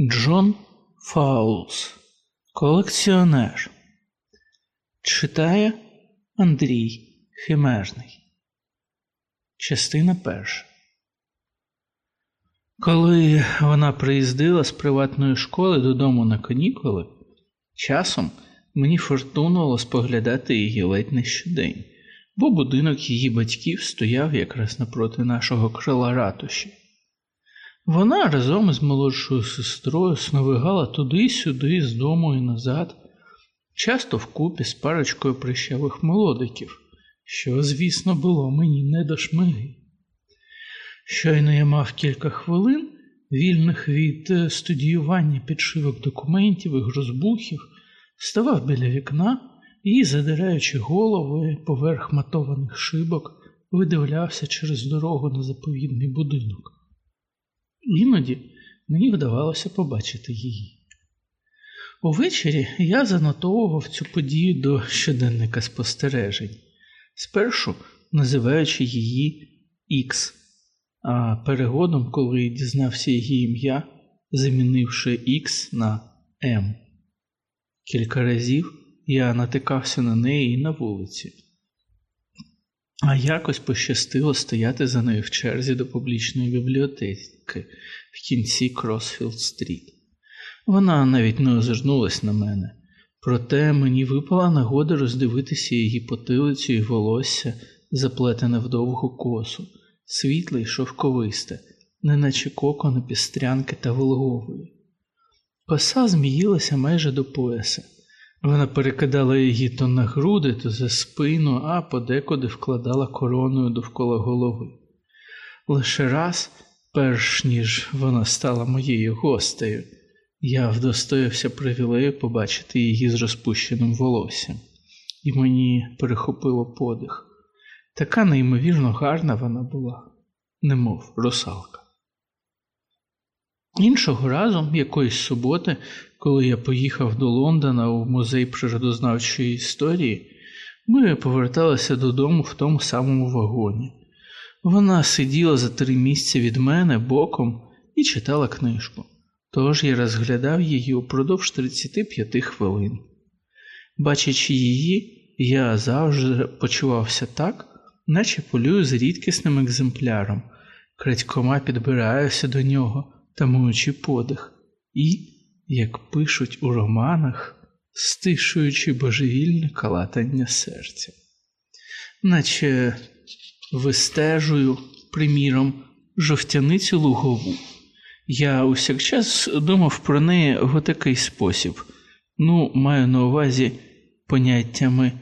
Джон Фаулз, колекціонер. Читає Андрій Химерний. Частина перша. Коли вона приїздила з приватної школи додому на канікули, часом мені фортунило споглядати її ледь не щодень, бо будинок її батьків стояв якраз напроти нашого крила ратуші. Вона разом із молодшою сестрою сновигала туди-сюди, з дому і назад, часто вкупі з парочкою прищавих молодиків, що, звісно, було мені не до шмиги. Щойно я мав кілька хвилин, вільних від е, студіювання підшивок документів і грузбухів, ставав біля вікна і, задираючи голови поверх матованих шибок, видивлявся через дорогу на заповідний будинок. Іноді мені вдавалося побачити її. Увечері я занотовував цю подію до щоденника спостережень, спершу називаючи її Ікс, а перегодом, коли дізнався її ім'я, замінивши Ікс на М. Кілька разів я натикався на неї і на вулиці, а якось пощастило стояти за нею в черзі до публічної бібліотеки в кінці Кросфілд Стріт. Вона навіть не озирнулась на мене, проте мені випала нагода роздивитися її потилицю і волосся, заплетене в довгу косу, світле й шовковисте, неначе кокони пістрянки таволгової. Коса зміїлася майже до пояса. Вона перекидала її то на груди, то за спину, а подекуди вкладала короною довкола голови. Лише раз, перш ніж вона стала моєю гостею, я вдостоявся привілею побачити її з розпущеним волоссям, і мені перехопило подих. Така неймовірно гарна вона була, немов русалка. Іншого разу, якоїсь суботи, коли я поїхав до Лондона у музей природознавчої історії, ми поверталися додому в тому самому вагоні. Вона сиділа за три місця від мене боком і читала книжку, тож я розглядав її упродовж 35 хвилин. Бачачи її, я завжди почувався так, наче полюю з рідкісним екземпляром, крадькома підбираюся до нього, тамуючи подих, і, як пишуть у романах, стишуючи божевільне калатання серця, наче вистежую, приміром, жовтяницю лугову. Я усякчас думав про неї в такий спосіб, ну, маю на увазі поняттями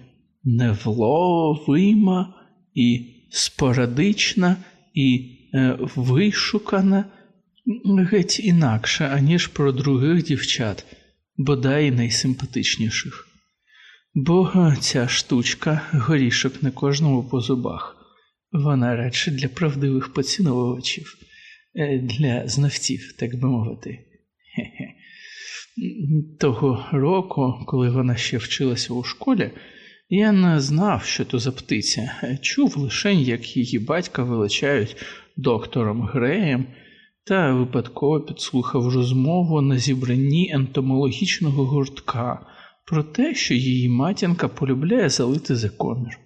невловима і спорадична і е, вишукана геть інакше, аніж про других дівчат, бодай найсимпатичніших. Бо ця штучка горішок на кожному по зубах, вона радше для правдивих поціновувачів, е, для знавців, так би мовити. Того року, коли вона ще вчилася у школі, я не знав, що то за птиця, чув лише, як її батька величають доктором Греєм, та випадково підслухав розмову на зібранні ентомологічного гуртка про те, що її матінка полюбляє залити за комір.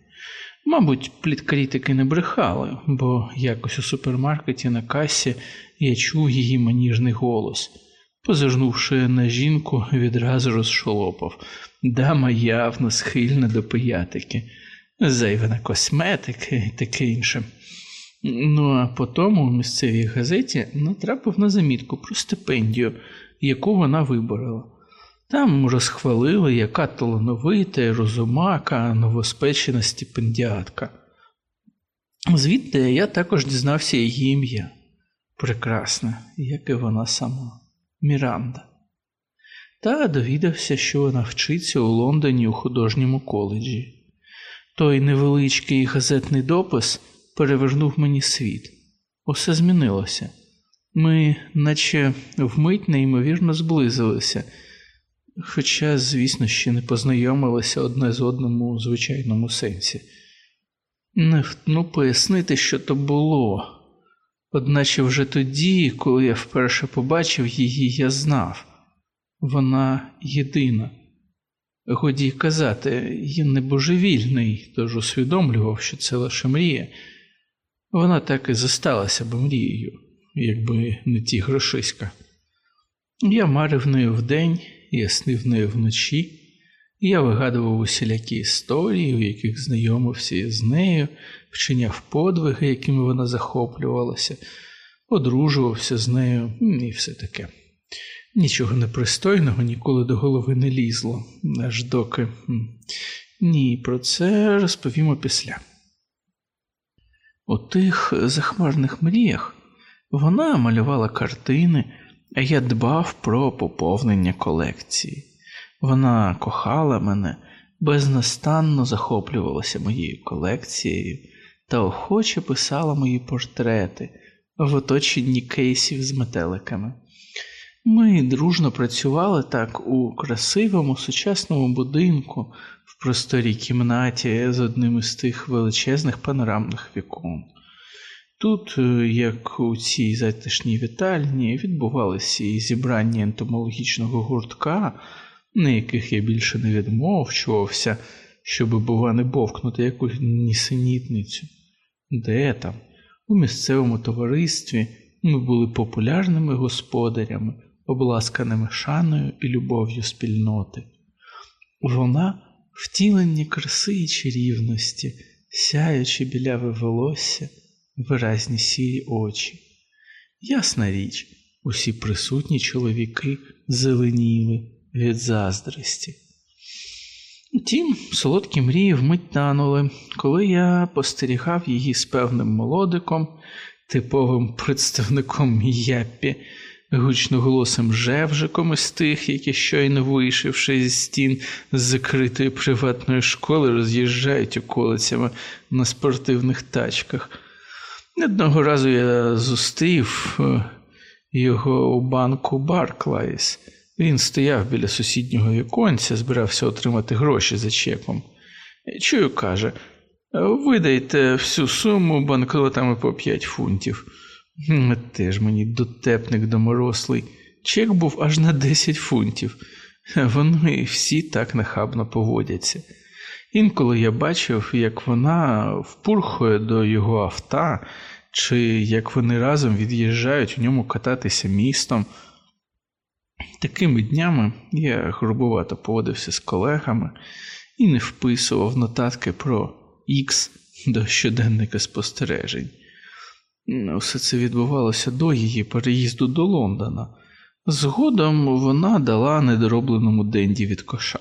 Мабуть, пліткритики не брехали, бо якось у супермаркеті на касі я чув її маніжний голос. Позирнувши на жінку, відразу розшолопав. Дама явно схильна до пиятики, зайвана косметики і таке інше. Ну а потім у місцевій газеті натрапив на замітку про стипендію, яку вона виборола. Там розхвалили, яка талановита розумака, новоспечена стипендіатка. Звідти я також дізнався її ім'я. Прекрасна, як і вона сама, Міранда. Та довідався, що вона вчиться у Лондоні у художньому коледжі. Той невеличкий газетний допис перевернув мені світ. Усе змінилося. Ми, наче вмить неймовірно зблизилися, хоча, звісно, ще не познайомилися одне з одним у звичайному сенсі. Не втну пояснити, що то було. Одначе вже тоді, коли я вперше побачив її, я знав вона єдина. Годі казати, я не божевільний, тож усвідомлював, що це лише мрія. Вона так і зосталася б мрією, якби не ті грошиська. Я марив нею вдень, я снив нею вночі, і я вигадував усілякі історії, у яких знайомився з нею, вчиняв подвиги, якими вона захоплювалася, одружувався з нею і все таке. Нічого непристойного ніколи до голови не лізло, аж доки. Ні, про це розповімо після. У тих захмарних мріях вона малювала картини, я дбав про поповнення колекції. Вона кохала мене, безнастанно захоплювалася моєю колекцією та охоче писала мої портрети в оточенні кейсів з метеликами. Ми дружно працювали так у красивому сучасному будинку в просторій кімнаті з одним із тих величезних панорамних вікон. Тут, е, як у цій затишній вітальні, відбувалися і зібрання ентомологічного гуртка, на яких я більше не відмовчувався, щоби, бува, не бовкнути якусь нісенітницю. Де там? У місцевому товаристві ми були популярними господарями обласканими шаною і любов'ю спільноти. Вона втілення краси і чарівності, сяючи біляве волосся, виразні сірі очі. Ясна річ, усі присутні чоловіки зеленіли від заздрості. Утім, солодкі мрії вмить танули, коли я постерігав її з певним молодиком, типовим представником Яппі, гучноголосим жевжиком із тих, які щойно вийшовши зі стін з закритої приватної школи, роз'їжджають околицями на спортивних тачках. Одного разу я зустрів е, його у банку Барклайс. Він стояв біля сусіднього віконця, збирався отримати гроші за чеком. Чую, каже, видайте всю суму банкнотами по 5 фунтів. Теж мені дотепник доморослий. Чек був аж на 10 фунтів. Вони всі так нахабно поводяться. Інколи я бачив, як вона впурхує до його авто, чи як вони разом від'їжджають у ньому кататися містом. Такими днями я грубувато поводився з колегами і не вписував нотатки про Х до щоденника спостережень. Все це відбувалося до її переїзду до Лондона. Згодом вона дала недоробленому Денді від коша.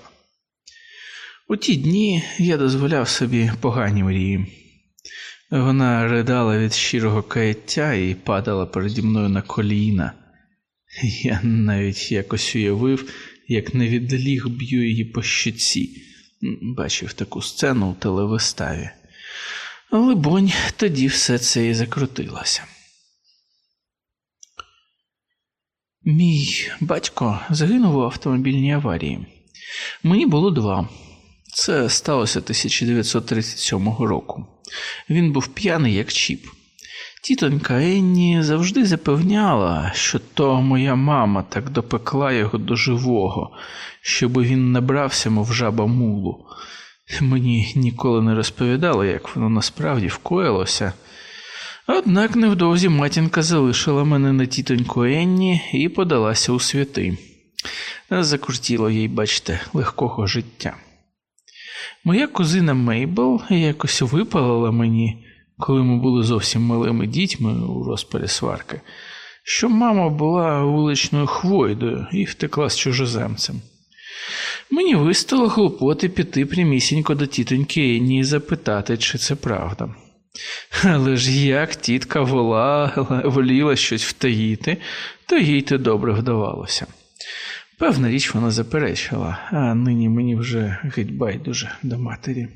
У ті дні я дозволяв собі погані мрії. Вона ридала від щирого каяття і падала переді мною на коліна. Я навіть якось уявив, як невіддалік б'ю її по щоці, бачив таку сцену у телевиставі. Либонь, тоді все це і закрутилося. Мій батько загинув у автомобільній аварії. Мені було два. Це сталося 1937 року. Він був п'яний, як чіп. Тітонька Енні завжди запевняла, що то моя мама так допекла його до живого, щоб він набрався, мов жаба мулу. Мені ніколи не розповідали, як воно насправді вкоїлося. Однак невдовзі матінка залишила мене на тітоньку Енні і подалася у святи. Закрутіло їй, бачите, легкого життя. Моя кузина Мейбл якось випалила мені, коли ми були зовсім малими дітьми у розпалі сварки, що мама була вуличною хвойдою і втекла з чужоземцем. Мені вистало глупоти піти прямісінько до тітоньки Енні і запитати, чи це правда. Але ж як тітка волала, воліла щось втаїти, то їй те добре вдавалося. Певна річ вона заперечила, а нині мені вже геть байдуже до матері.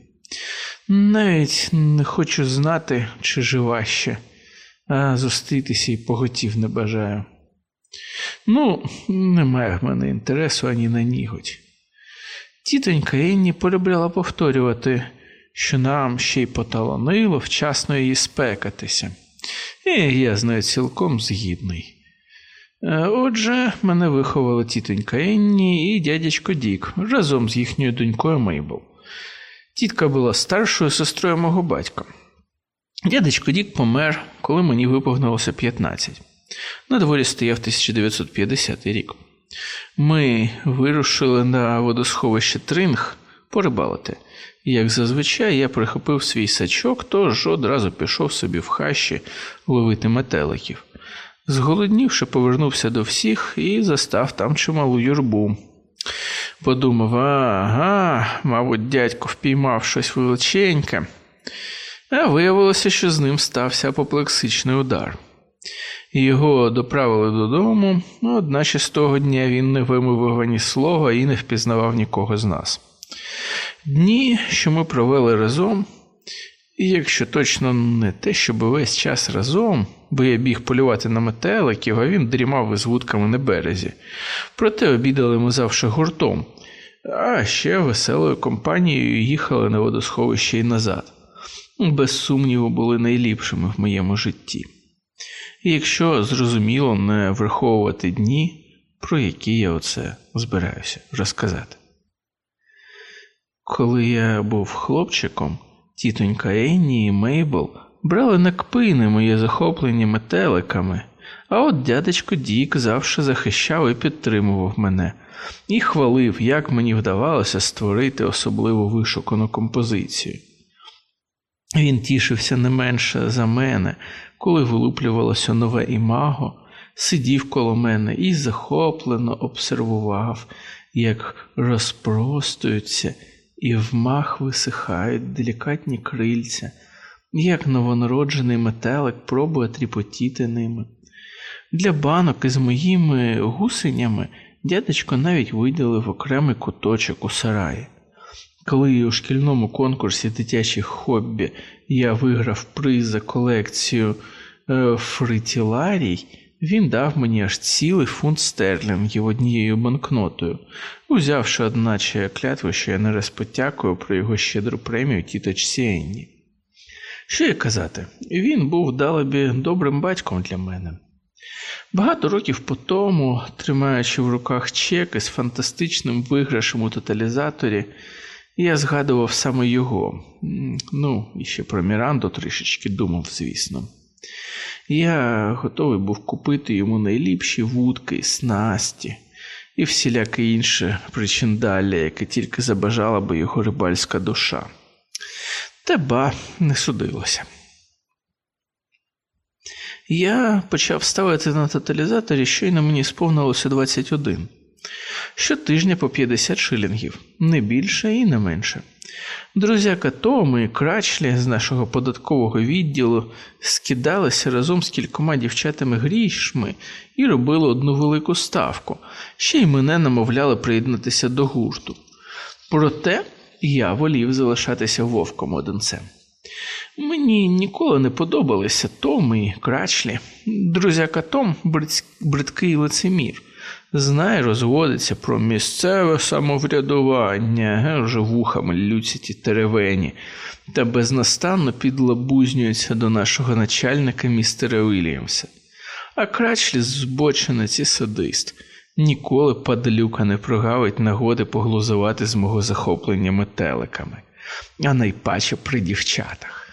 Навіть не хочу знати, чи жива ще, а зустрітися і поготів не бажаю. Ну, немає в мене інтересу ані на нігодь. Тітонька Інні полюбляла повторювати, що нам ще й поталонило вчасно її спекатися. І я з нею цілком згідний. Е, отже, мене виховали тітонька Енні і дядячко Дік разом з їхньою донькою Мейбл. Тітка була старшою сестрою мого батька. Дядечко Дік помер, коли мені виповнилося 15. На дворі стояв 1950 рік. Ми вирушили на водосховище Тринг порибалити. Як зазвичай, я прихопив свій сачок, тож одразу пішов собі в хащі ловити метеликів. Зголоднівши, повернувся до всіх і застав там чималу юрбу. Подумав, ага, мабуть, дядько впіймав щось величеньке, а виявилося, що з ним стався апоплексичний удар. Його доправили додому, одначе з того дня він не вимовив ані слова і не впізнавав нікого з нас. Дні, що ми провели разом, і якщо точно не те, щоб весь час разом, бо я біг полювати на метеликів, а він дрімав із вудками на березі. Проте обідали ми завжди гуртом, а ще веселою компанією їхали на водосховище і назад. Без сумніву, були найліпшими в моєму житті. І якщо зрозуміло не враховувати дні, про які я оце збираюся розказати. Коли я був хлопчиком, тітонька Енні і Мейбл брали на кпини моє захоплення метеликами, а от дядечко Дік завжди захищав і підтримував мене і хвалив, як мені вдавалося створити особливо вишукану композицію. Він тішився не менше за мене, коли вилуплювалося нове імаго, сидів коло мене і захоплено обсервував, як розпростуються і вмах висихають делікатні крильця, як новонароджений метелик пробує тріпотіти ними. Для банок із моїми гусенями дядечко навіть виділив окремий куточок у сараї. Коли у шкільному конкурсі дитячих хобі я виграв приз за колекцію е, фритіларій, він дав мені аж цілий фунт стерлінгів однією банкнотою, узявши, одначе, клятву, що я не раз потякую про його щедру премію тіточці Енні. Що й казати, він був далебі добрим батьком для мене. Багато років по тому, тримаючи в руках чек із фантастичним виграшем у тоталізаторі, я згадував саме його, ну, і ще про Міранду трішечки думав, звісно. Я готовий був купити йому найліпші вудки, снасті і всіляке інше причиндалля, яке тільки забажала би його рибальська душа. Та не судилося. Я почав ставити на тоталізаторі, щойно мені сповнилося 21. Щотижня по 50 шилінгів, не більше і не менше. Друзяка Том і Крачлі з нашого податкового відділу скидалися разом з кількома дівчатами грішми і робили одну велику ставку, ще й мене намовляли приєднатися до гурту. Проте я волів залишатися вовком одинцем. Мені ніколи не подобалися Том і Крачлі. Друзяка Том бридкий лицемір знає, розводиться про місцеве самоврядування, вже вухами лються ті теревені, та безнастанно підлабузнюється до нашого начальника містера Вільямса. А крачлі збочинець і садист. Ніколи падлюка не прогавить нагоди поглузувати з мого захоплення метеликами, а найпаче при дівчатах.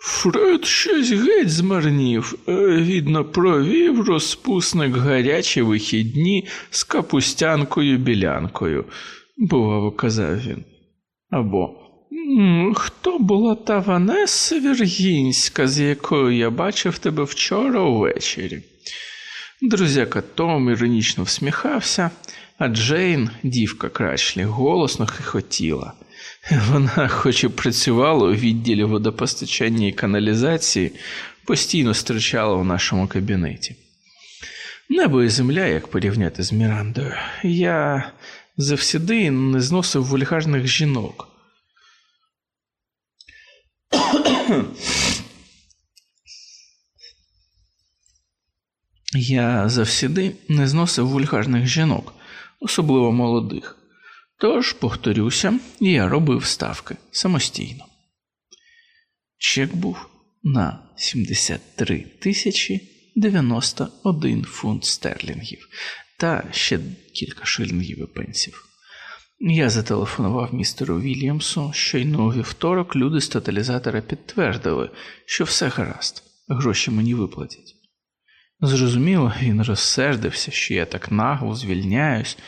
Фред щось геть змарнів, е, відно провів розпусник гарячі вихідні з капустянкою білянкою, бував, казав він. Або хто була та Ванеса Віргінська, з якою я бачив тебе вчора увечері? Друзяка Том іронічно всміхався, а Джейн, дівка крачлі, голосно хихотіла. Вона, хоч і працювала у відділі водопостачання і каналізації, постійно стрічала у нашому кабінеті. Небо і земля, як порівняти з Мірандою, я завсіди не зносив вульгарних жінок. Я завсіди не зносив вульгарних жінок, особливо молодих. Тож, повторюся, я робив ставки самостійно. Чек був на 73 тисячі 91 фунт стерлінгів та ще кілька шилінгів і пенсів. Я зателефонував містеру Вільямсу, щойно у вівторок люди з тоталізатора підтвердили, що все гаразд, гроші мені виплатять. Зрозуміло, він розсердився, що я так нагло звільняюсь,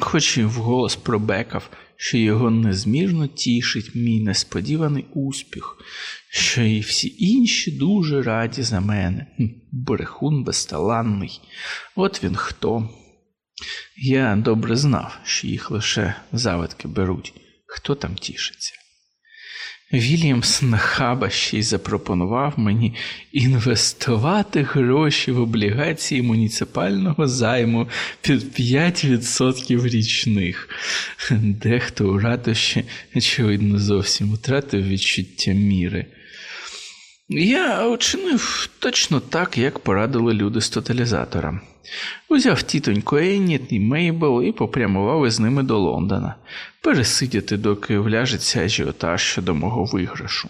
хоч і вголос пробекав, що його незмірно тішить мій несподіваний успіх, що і всі інші дуже раді за мене. Брехун безталанний. От він хто. Я добре знав, що їх лише завитки беруть, хто там тішиться. Вільямс нахаба ще й запропонував мені інвестувати гроші в облігації муніципального займу під 5% річних. Дехто у ратуші, очевидно, зовсім втратив відчуття міри. Я учинив точно так, як порадили люди з тоталізатора. Узяв тітоньку Енніт і Мейбл і попрямував із ними до Лондона, пересидіти, доки вляжеться ажіотаж щодо мого виграшу.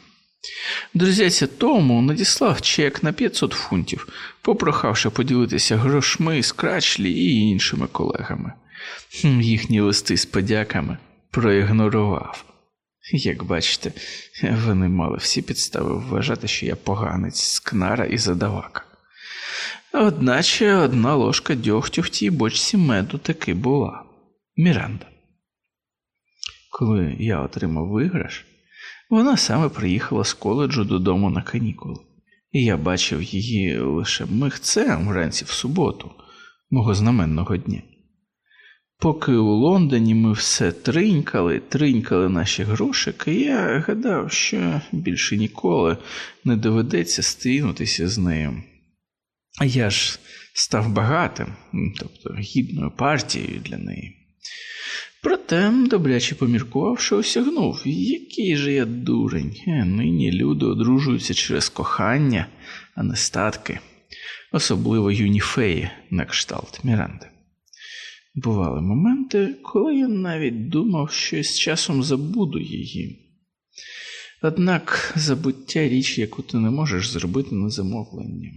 Друзяця тому надіслав чек на 500 фунтів, попрохавши поділитися грошми з Крачлі і іншими колегами. Їхні листи з подяками проігнорував. Як бачите, вони мали всі підстави вважати, що я поганець, скнара і задавака. Одначе одна ложка дьогтю в тій бочці меду таки була Міранда. Коли я отримав виграш, вона саме приїхала з коледжу додому на канікули, і я бачив її лише михцем вранці в суботу, мого знаменного дня. Поки у Лондоні ми все тринькали, тринькали наші грошики, я гадав, що більше ніколи не доведеться стрінутися з нею. А я ж став багатим, тобто гідною партією для неї. Проте, добряче поміркувавши, осягнув, який же я дурень. Е, нині люди одружуються через кохання, а не статки, особливо юні феї на кшталт Міранди. Бували моменти, коли я навіть думав, що з часом забуду її. Однак забуття річ, яку ти не можеш зробити на замовлення.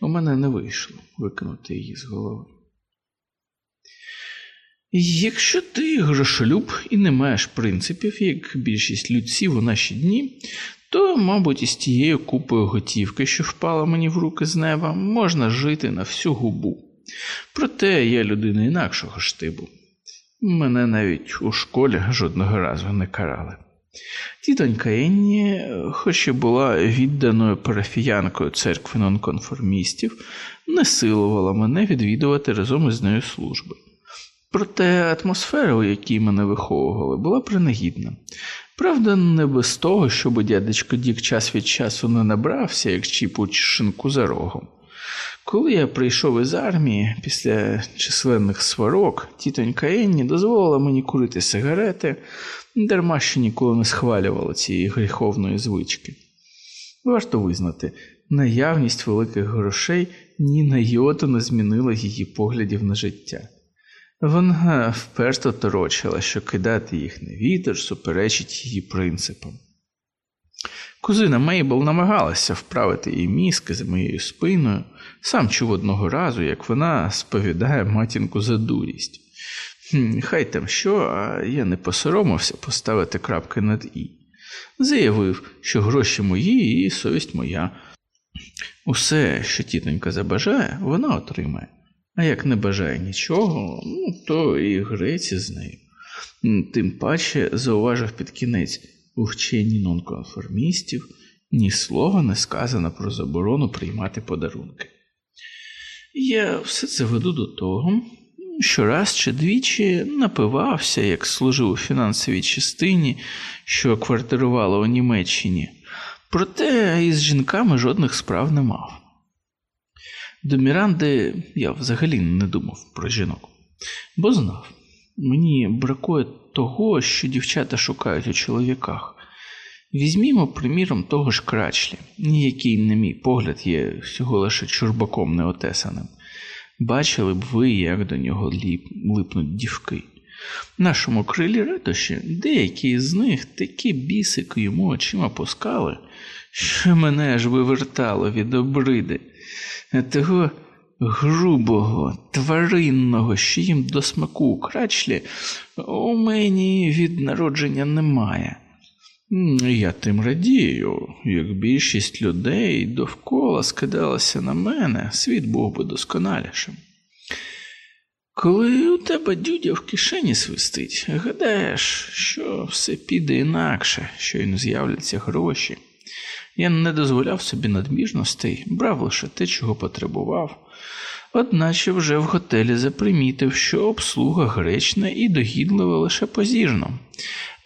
У мене не вийшло викинути її з голови. Якщо ти грошолюб і не маєш принципів, як більшість людців у наші дні, то, мабуть, із тією купою готівки, що впала мені в руки з неба, можна жити на всю губу. Проте я людина інакшого штибу. Мене навіть у школі жодного разу не карали. Тітонька Енні, хоч і була відданою парафіянкою церкви нонконформістів, не силувала мене відвідувати разом із нею служби. Проте атмосфера, у якій мене виховували, була принагідна. Правда, не без того, щоб дядечко Дік час від часу не набрався, як чіпуть шинку за рогом. Коли я прийшов із армії після численних сварок, тітонька Енні дозволила мені курити сигарети, дарма що ніколи не схвалювала цієї гріховної звички. Варто визнати, наявність великих грошей ні на йоту не змінила її поглядів на життя. Вона вперто торочила, що кидати їх на вітер суперечить її принципам. Кузина Мейбл намагалася вправити її мізки за моєю спиною, сам чув одного разу, як вона сповідає матінку за дурість. Хай там що, а я не посоромився поставити крапки над І. Заявив, що гроші мої і совість моя. Усе, що тітонька забажає, вона отримає. А як не бажає нічого, ну, то і греться з нею. Тим паче зауважив під кінець у вченні нонконформістів ні слова не сказано про заборону приймати подарунки. Я все це веду до того, що раз чи двічі напивався, як служив у фінансовій частині, що квартирувала у Німеччині, проте із жінками жодних справ не мав. До Міранди я взагалі не думав про жінок, бо знав, мені бракує того, що дівчата шукають у чоловіках. Візьмімо, приміром, того ж крачлі, який, на мій погляд, є всього лише чурбаком неотесаним. Бачили б ви, як до нього липнуть дівки. В нашому крилі ратуші деякі з них такі бісики йому очима пускали, що мене аж вивертало від обриди, того грубого, тваринного, що їм до смаку крачлі, у мені від народження немає. Я тим радію, як більшість людей довкола скидалася на мене, світ був би досконалішим. Коли у тебе дюдя в кишені свистить, гадаєш, що все піде інакше, що й не з'являться гроші. Я не дозволяв собі надміжностей, брав лише те, чого потребував, одначе вже в готелі запримітив, що обслуга гречна і догідлива лише позірно,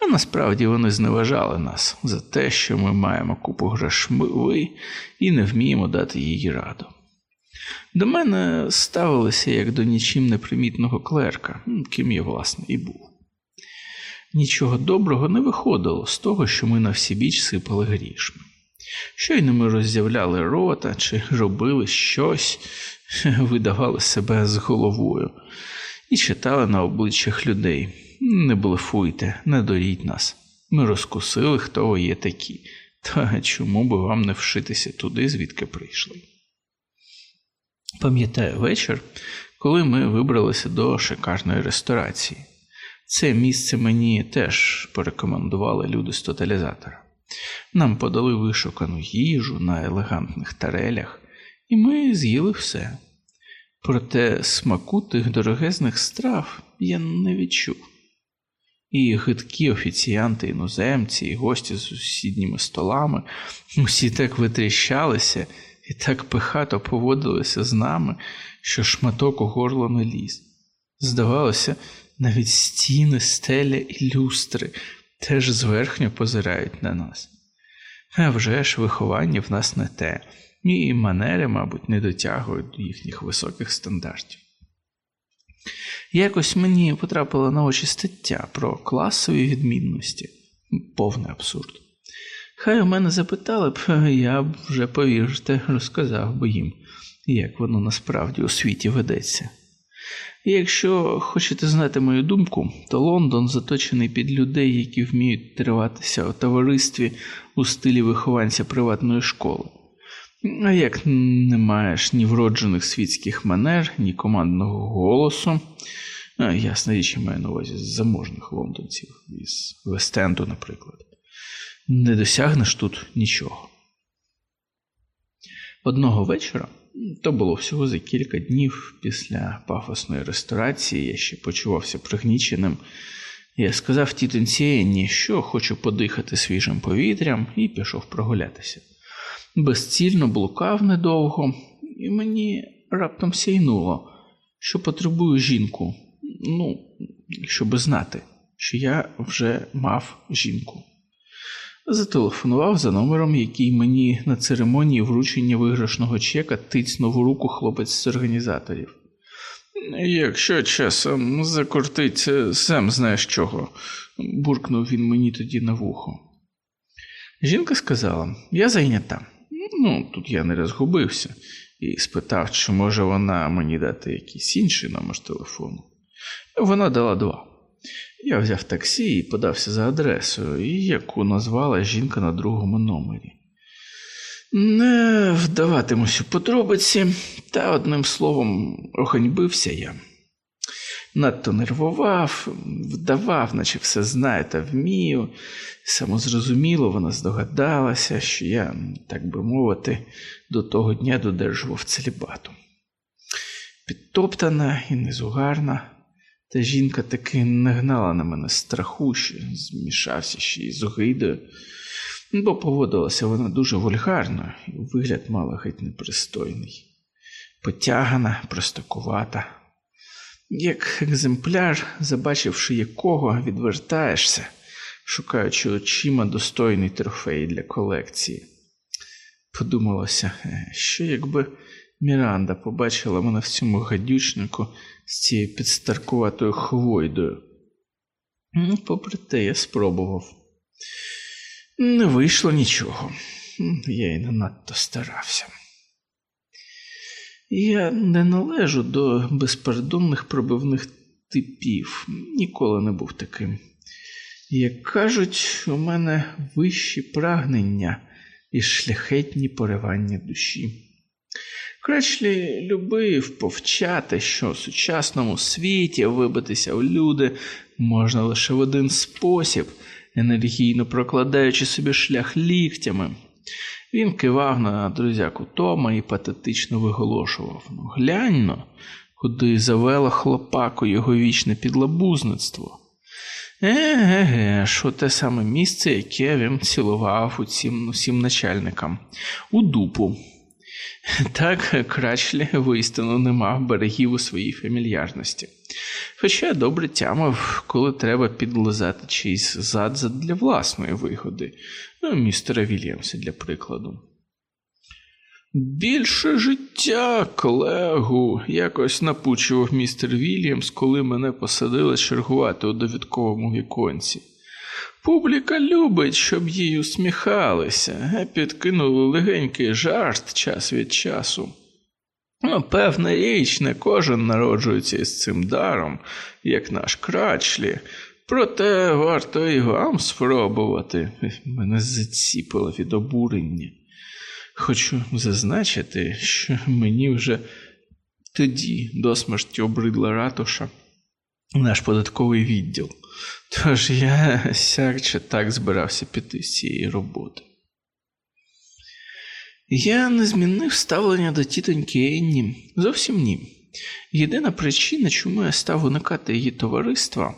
а насправді вони зневажали нас за те, що ми маємо купу грошми і не вміємо дати їй раду. До мене ставилися як до нічим непримітного клерка, ким я, власне, і був. Нічого доброго не виходило з того, що ми на всі біч сипали грішми. Щойно ми роззявляли рота чи робили щось, видавали себе з головою і читали на обличчях людей не блефуйте, не доріть нас. Ми розкусили, хто ви є такі, та чому би вам не вшитися туди, звідки прийшли. Пам'ятаю вечір, коли ми вибралися до шикарної ресторації. Це місце мені теж порекомендували люди з тоталізатора. Нам подали вишукану їжу на елегантних тарелях, і ми з'їли все. Проте смаку тих дорогезних страв я не відчув. І гидкі офіціанти, іноземці, і гості з сусідніми столами усі так витріщалися і так пихато поводилися з нами, що шматок у горло не ліз. Здавалося, навіть стіни, стеля і люстри теж зверхньо позирають на нас. А вже ж виховання в нас не те, і манери, мабуть, не дотягують до їхніх високих стандартів. Якось мені потрапила на очі стаття про класові відмінності, повний абсурд. Хай у мене запитали б, я б вже, повірте, розказав би їм, як воно насправді у світі ведеться. І якщо хочете знати мою думку, то Лондон заточений під людей, які вміють триватися у товаристві у стилі вихованця приватної школи. А як не маєш ні вроджених світських манер, ні командного голосу, ясна річ, я маю на увазі заможних лондонців, із Вестенду, наприклад, не досягнеш тут нічого. Одного вечора, то було всього за кілька днів після пафосної ресторації, я ще почувався пригніченим. Я сказав тітонці Енні, що хочу подихати свіжим повітрям, і пішов прогулятися безцільно блукав недовго, і мені раптом сяйнуло, що потребую жінку, ну, щоб знати, що я вже мав жінку. Зателефонував за номером, який мені на церемонії вручення виграшного чека тицнув у руку хлопець з організаторів. Якщо часом закортить, сам знаєш чого, буркнув він мені тоді на вухо. Жінка сказала: Я зайнята. Ну, тут я не розгубився і спитав, чи може вона мені дати якийсь інший номер телефону. Вона дала два. Я взяв таксі і подався за адресою, яку назвала жінка на другому номері. Не вдаватимусь у подробиці, та одним словом оханьбився я. Надто нервував, вдавав, наче все знаю та вмію. Самозрозуміло, вона здогадалася, що я, так би мовити, до того дня додержував целібату. Підтоптана і незугарна, та жінка таки не гнала на мене страху, що змішався ще й з огидою, бо поводилася вона дуже вульгарно, і вигляд мала геть непристойний, потягана, простакувата. Як екземпляр, забачивши якого, відвертаєшся, шукаючи очима достойний трофей для колекції. Подумалося, «Е, що якби Міранда побачила мене в цьому гадючнику з цією підстаркуватою хвойдою. Ну, попри те, я спробував. Не вийшло нічого, я й не надто старався. Я не належу до безпардонних пробивних типів, ніколи не був таким. Як кажуть, у мене вищі прагнення, і шляхетні поривання душі. Крачлі любив повчати, що в сучасному світі вибитися в люди можна лише в один спосіб, енергійно прокладаючи собі шлях ліктями. Він кивав на друзяку Тома і патетично виголошував Ну, гляньно, куди завело хлопаку його вічне підлабузництво. Еге, що те саме місце, яке він цілував усім, усім начальникам, у дупу. Так Крачлі воістину не мав берегів у своїй фамільярності. Хоча добре тямив, коли треба підлизати чийсь зад для власної вигоди, ну, містера Вільямса для прикладу. Більше життя, колегу, якось напучував містер Вільямс, коли мене посадили чергувати у довідковому віконці. Публіка любить, щоб їй усміхалися, підкинули легенький жарт час від часу. Ну, певна річ, не кожен народжується із цим даром, як наш крачлі, проте варто й вам спробувати. Мене заціпило від обурення. Хочу зазначити, що мені вже тоді до смерті обридла ратуша наш податковий відділ. Тож я сярче так збирався піти з цієї роботи. Я не змінив ставлення до тітоньки Енні. Зовсім ні. Єдина причина, чому я став уникати її товариства,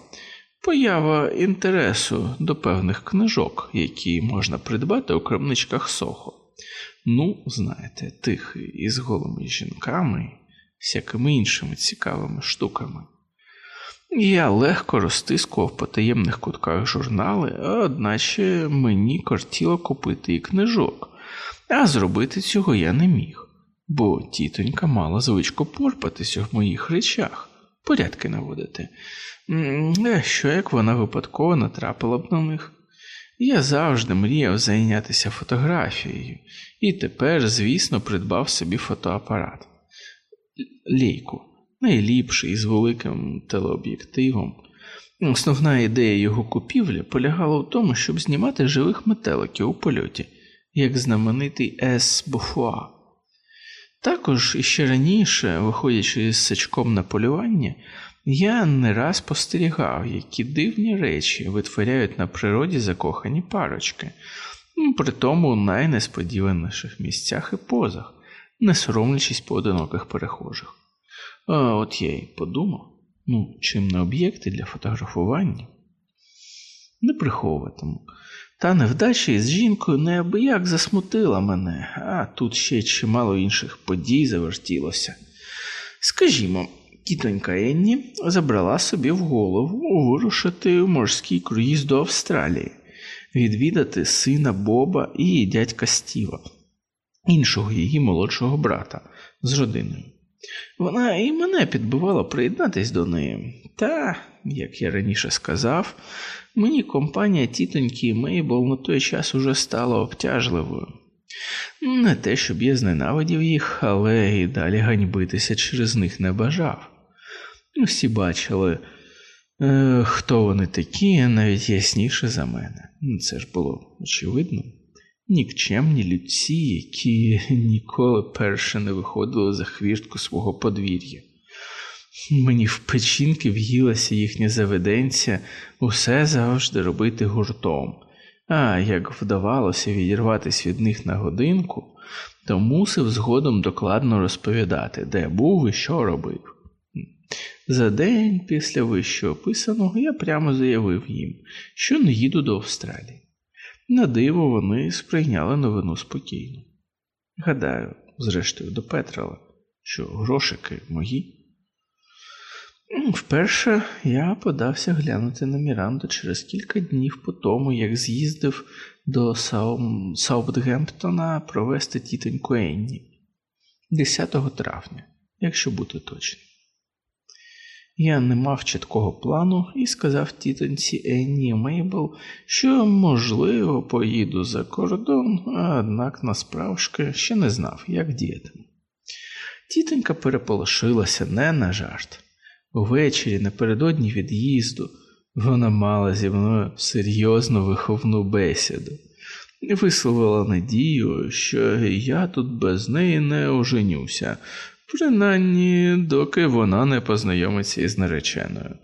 поява інтересу до певних книжок, які можна придбати у крамничках Сохо. Ну, знаєте, тих із голими жінками, всякими іншими цікавими штуками. Я легко розтискував по таємних кутках журнали, одначе мені кортіло купити і книжок, а зробити цього я не міг, бо тітонька мала звичку порпатися в моїх речах, порядки наводити. Що як вона випадково натрапила б на них? Я завжди мріяв зайнятися фотографією, і тепер, звісно, придбав собі фотоапарат. Лейку найліпший з великим телеоб'єктивом. Основна ідея його купівлі полягала в тому, щоб знімати живих метеликів у польоті, як знаменитий Ес Буфуа. Також іще раніше, виходячи з сачком на полювання, я не раз спостерігав, які дивні речі витворяють на природі закохані парочки, при тому у найнесподіваніших місцях і позах, не соромлячись поодиноких перехожих. А от я й подумав, ну, чим не об'єкти для фотографування, не приховуватиму. Та невдача із жінкою неабияк засмутила мене, а тут ще чимало інших подій завертілося. Скажімо, тітонька Енні забрала собі в голову вирушити в морський круїз до Австралії, відвідати сина Боба і дядька Стіва, іншого її молодшого брата з родиною. Вона і мене підбивала приєднатись до неї. Та, як я раніше сказав, мені компанія тітоньки Мейбл на той час уже стала обтяжливою. Не те, щоб я зненавидів їх, але і далі ганьбитися через них не бажав. Всі бачили, е, хто вони такі, навіть ясніше за мене. Це ж було очевидно нікчемні людці, які ніколи перше не виходили за хвіртку свого подвір'я. Мені в печінки в'їлася їхня заведенця усе завжди робити гуртом, а як вдавалося відірватися від них на годинку, то мусив згодом докладно розповідати, де був і що робив. За день після вище описаного я прямо заявив їм, що не їду до Австралії. На диво вони сприйняли новину спокійно. Гадаю, зрештою, до Петрала, що грошики мої. Вперше я подався глянути на Міранду через кілька днів по тому, як з'їздив до. Саутгемптона провести тітоньку Енні 10 травня, якщо бути точним. Я не мав чіткого плану і сказав тітоньці Енні Мейбл, що, можливо, поїду за кордон, однак насправжки ще не знав, як діятиму. Тітонька переполошилася не на жарт. Увечері, напередодні від'їзду, вона мала зі мною серйозну виховну бесіду. висловила надію, що я тут без неї не оженюся, принаймні, доки вона не познайомиться із нареченою.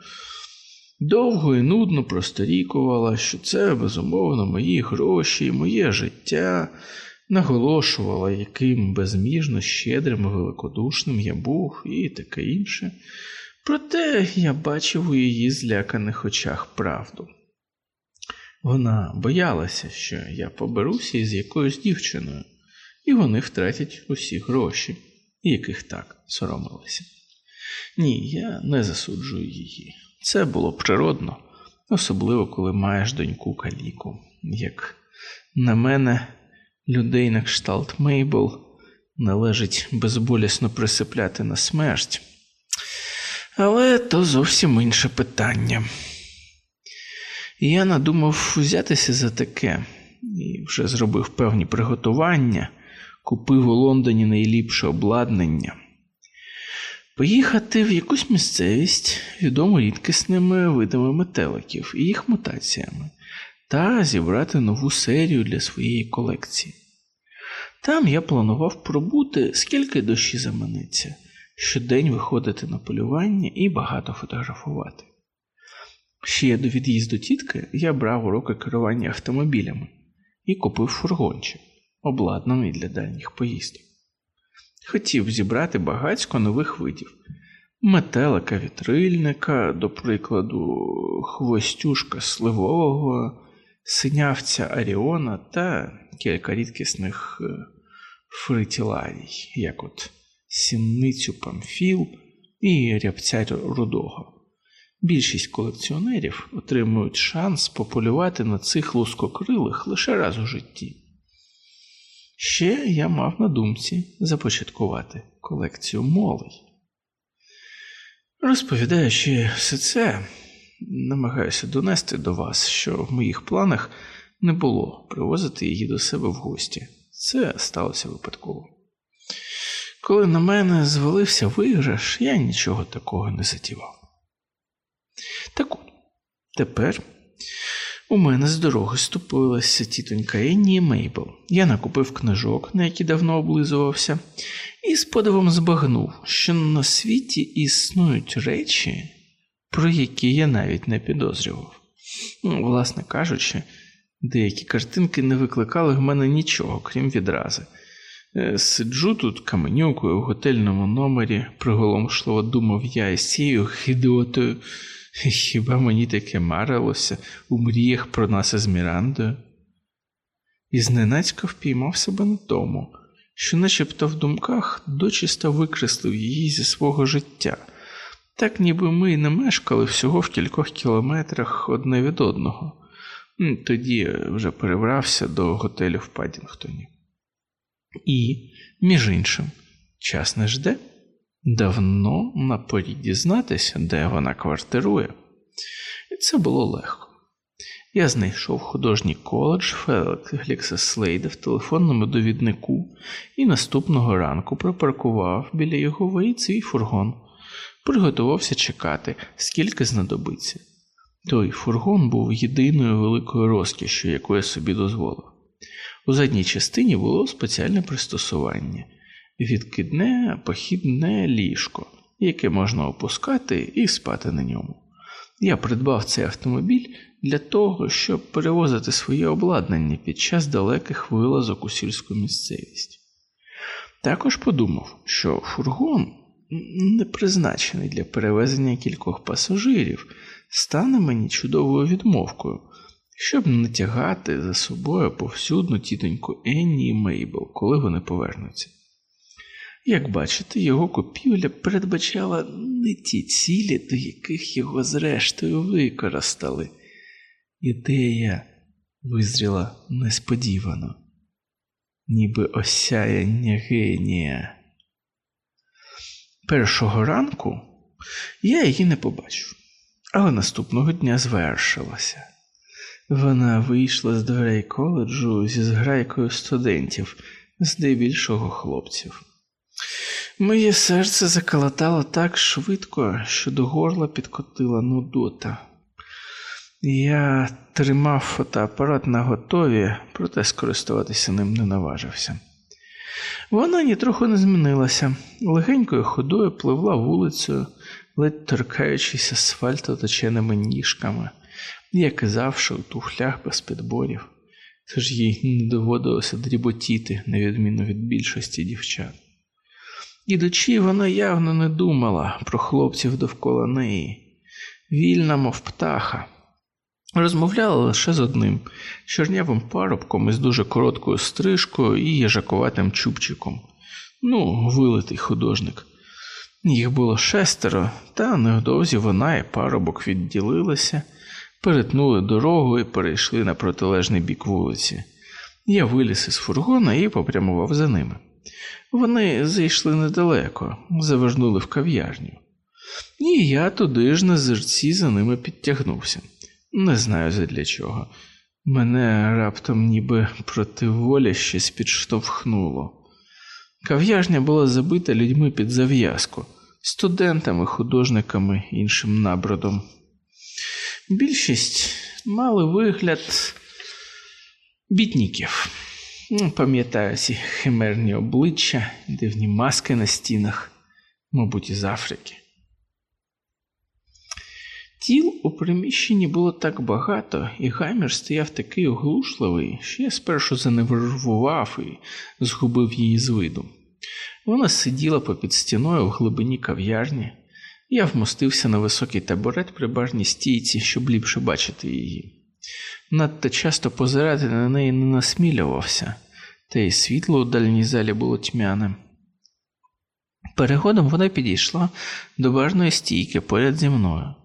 Довго і нудно просторікувала, що це безумовно мої гроші моє життя, наголошувала, яким безміжно щедрим і великодушним я був і таке інше. Проте я бачив у її зляканих очах правду. Вона боялася, що я поберуся із якоюсь дівчиною, і вони втратять усі гроші, яких так соромилися. Ні, я не засуджую її. Це було природно, особливо коли маєш доньку каліку. Як на мене, людей на кшталт Мейбл належить безболісно присипляти на смерть. Але то зовсім інше питання. Я надумав взятися за таке і вже зробив певні приготування, купив у Лондоні найліпше обладнання. Поїхати в якусь місцевість, відому рідкісними видами метеликів і їх мутаціями, та зібрати нову серію для своєї колекції. Там я планував пробути, скільки душі заманеться, щодень виходити на полювання і багато фотографувати. Ще до від'їзду тітки я брав уроки керування автомобілями і купив фургончик, обладнаний для дальніх поїздок. Хотів зібрати багацько нових видів метелика вітрильника, до прикладу, хвостюшка сливового, синявця Аріона та кілька рідкісних е, фритіларій, як от сінницю Памфіл і рябця рудого. Більшість колекціонерів отримують шанс пополювати на цих лускокрилих лише раз у житті. Ще я мав на думці започаткувати колекцію молей. Розповідаючи все це, намагаюся донести до вас, що в моїх планах не було привозити її до себе в гості. Це сталося випадково. Коли на мене звалився виграш, я нічого такого не затівав. Так от, тепер у мене з дороги ступилася тітонька Енні Мейбл. Я накупив книжок, на які давно облизувався, і з подивом збагнув, що на світі існують речі, про які я навіть не підозрював. Ну, Власне кажучи, деякі картинки не викликали в мене нічого, крім відрази. Е, сиджу тут каменюкою в готельному номері, приголомшливо думав я із цією хідотою. Хіба мені таке марилося у мріях про нас із Мірандою? І зненацька впіймав себе на тому, що начебто в думках дочисто викреслив її зі свого життя, так ніби ми й не мешкали всього в кількох кілометрах одне від одного. Тоді вже перебрався до готелю в Падінгтоні. І, між іншим, час не жде. Давно на порі дізнатися, де вона квартирує, і це було легко. Я знайшов художній коледж Фелікса Слейда в телефонному довіднику і наступного ранку припаркував біля його воріт свій фургон, приготувався чекати, скільки знадобиться. Той фургон був єдиною великою розкішю, яку я собі дозволив. У задній частині було спеціальне пристосування відкидне похідне ліжко, яке можна опускати і спати на ньому. Я придбав цей автомобіль для того, щоб перевозити своє обладнання під час далеких вилазок у сільську місцевість. Також подумав, що фургон, не призначений для перевезення кількох пасажирів, стане мені чудовою відмовкою, щоб не тягати за собою повсюдну тітоньку Енні і Мейбл, коли вони повернуться. Як бачите, його купівля передбачала не ті цілі, до яких його зрештою використали. Ідея визріла несподівано, ніби осяяння генія. Першого ранку я її не побачив, але наступного дня звершилася. Вона вийшла з дверей коледжу зі зграйкою студентів, здебільшого хлопців. Моє серце заколотало так швидко, що до горла підкотила нудота. Я тримав фотоапарат на готові, проте скористуватися ним не наважився. Вона нітрохи не змінилася, легенькою ходою пливла вулицею, ледь торкаючись асфальту точеними ніжками, як і завжди у туфлях без підборів, тож їй не доводилося дріботіти, на відміну від більшості дівчат. Ідучи, вона явно не думала про хлопців довкола неї, вільна, мов птаха. Розмовляла лише з одним чорнявим парубком із дуже короткою стрижкою і їжакуватим чубчиком. Ну, вилитий художник. Їх було шестеро, та невдовзі вона і парубок відділилися, перетнули дорогу і перейшли на протилежний бік вулиці. Я виліз із фургона і попрямував за ними. Вони зайшли недалеко, завернули в кав'ярню. І я туди ж на зерці за ними підтягнувся. Не знаю задля чого. Мене раптом ніби проти волі щось підштовхнуло. Кав'яжня була забита людьми під зав'язку, студентами, художниками, іншим набродом. Більшість мали вигляд бітніків. Пам'ятаю ці химерні обличчя, дивні маски на стінах, мабуть, із Африки. Тіл у приміщенні було так багато, і гамір стояв такий оглушливий, що я спершу занервував і згубив її з виду. Вона сиділа попід стіною в глибині кав'ярні. Я вмостився на високий табурет при барній стійці, щоб ліпше бачити її. Надто часто позирати на неї не насмілювався, та й світло у дальній залі було тьмяним. Перегодом вона підійшла до барної стійки поряд зі мною.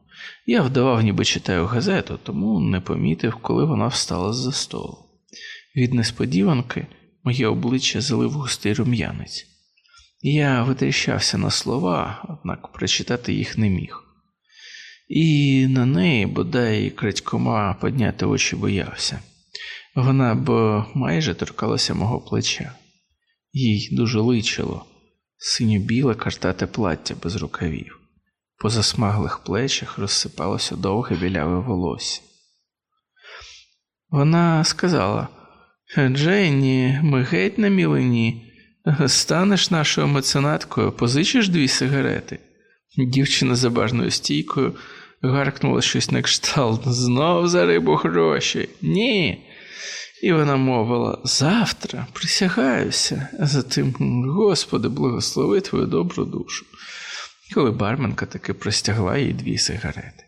Я вдавав, ніби читаю газету, тому не помітив, коли вона встала з-за столу. Від несподіванки моє обличчя залив густий рум'янець. Я витріщався на слова, однак прочитати їх не міг. І на неї, бодай крадькома підняти очі боявся. Вона б майже торкалася мого плеча, їй дуже личило, синьо-біле картате плаття без рукавів. По засмаглих плечах розсипалося довге біляве волосся. Вона сказала Дженні, ми геть на мілені, станеш нашою меценаткою, позичиш дві сигарети. Дівчина за бажною стійкою гаркнула щось на кшталт знов за рибу гроші. Ні. І вона мовила завтра присягаюся, а затим, Господи, благослови твою добру душу коли барменка таки простягла їй дві сигарети.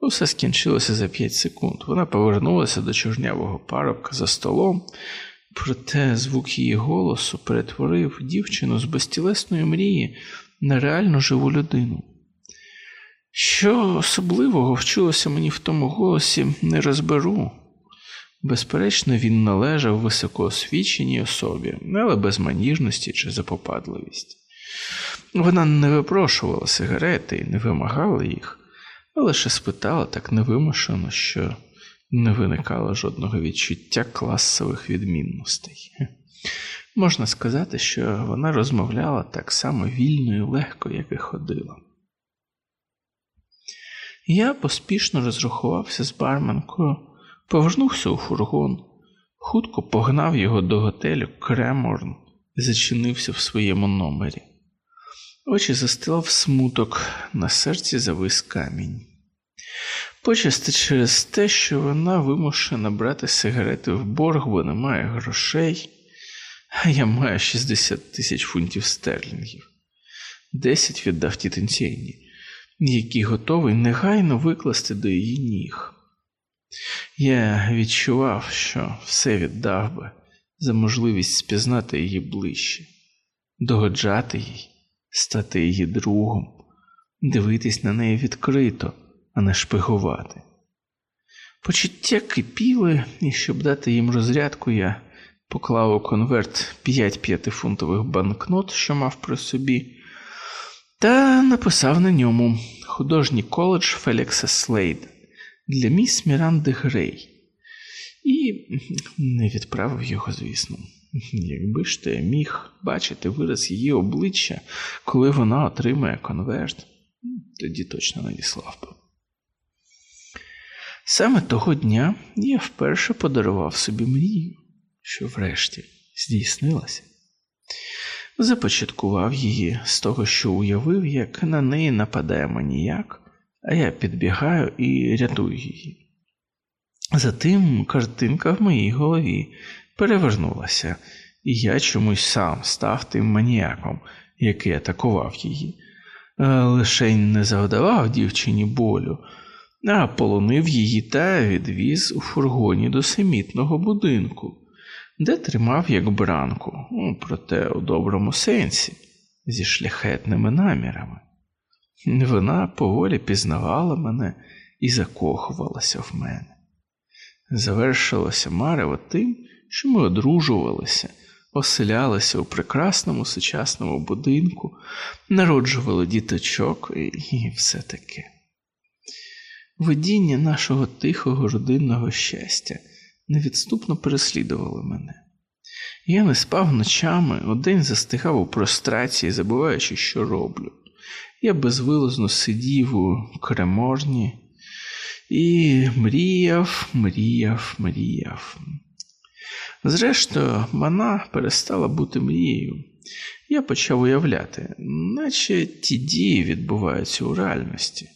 Усе скінчилося за п'ять секунд. Вона повернулася до чорнявого парубка за столом, проте звук її голосу перетворив дівчину з безтілесної мрії на реально живу людину. Що особливого вчилося мені в тому голосі, не розберу. Безперечно, він належав високоосвіченій особі, але без маніжності чи запопадливість. Вона не випрошувала сигарети і не вимагала їх, а лише спитала так невимушено, що не виникало жодного відчуття класових відмінностей. Можна сказати, що вона розмовляла так само вільно і легко, як і ходила. Я поспішно розрахувався з барменкою, повернувся у фургон, хутко погнав його до готелю Креморн і зачинився в своєму номері. Очі застилав смуток, на серці завис камінь. Почасти через те, що вона вимушена брати сигарети в борг, бо немає грошей, а я маю 60 тисяч фунтів стерлінгів, 10 віддав тітинційні, які готовий негайно викласти до її ніг. Я відчував, що все віддав би за можливість спізнати її ближче, догоджати їй стати її другом, дивитись на неї відкрито, а не шпигувати. Почуття кипіли, і щоб дати їм розрядку, я поклав у конверт п'ять п'ятифунтових банкнот, що мав при собі, та написав на ньому художній коледж Фелікса Слейд для міс Міранди Грей. І не відправив його, звісно. Якби ж ти міг бачити вираз її обличчя, коли вона отримає конверт, тоді точно надіслав би. Саме того дня я вперше подарував собі мрію, що врешті здійснилася. Започаткував її з того, що уявив, як на неї нападає маніяк, а я підбігаю і рятую її. Затим картинка в моїй голові перевернулася, і я чомусь сам став тим маніяком, який атакував її, лише не завдавав дівчині болю, а полонив її та відвіз у фургоні до самітного будинку, де тримав як бранку, проте у доброму сенсі, зі шляхетними намірами. Вона поволі пізнавала мене і закохувалася в мене. Завершилося марево тим, що ми одружувалися, оселялися у прекрасному сучасному будинку, народжували діточок і все таке. Видіння нашого тихого родинного щастя невідступно переслідували мене. Я не спав ночами, удень застигав у прострації, забуваючи, що роблю. Я безвилозно сидів у креморні і мріяв, мріяв, мріяв. Зрештою, вона перестала бути мрією. Я почав уявляти, наче ті дії відбуваються у реальності.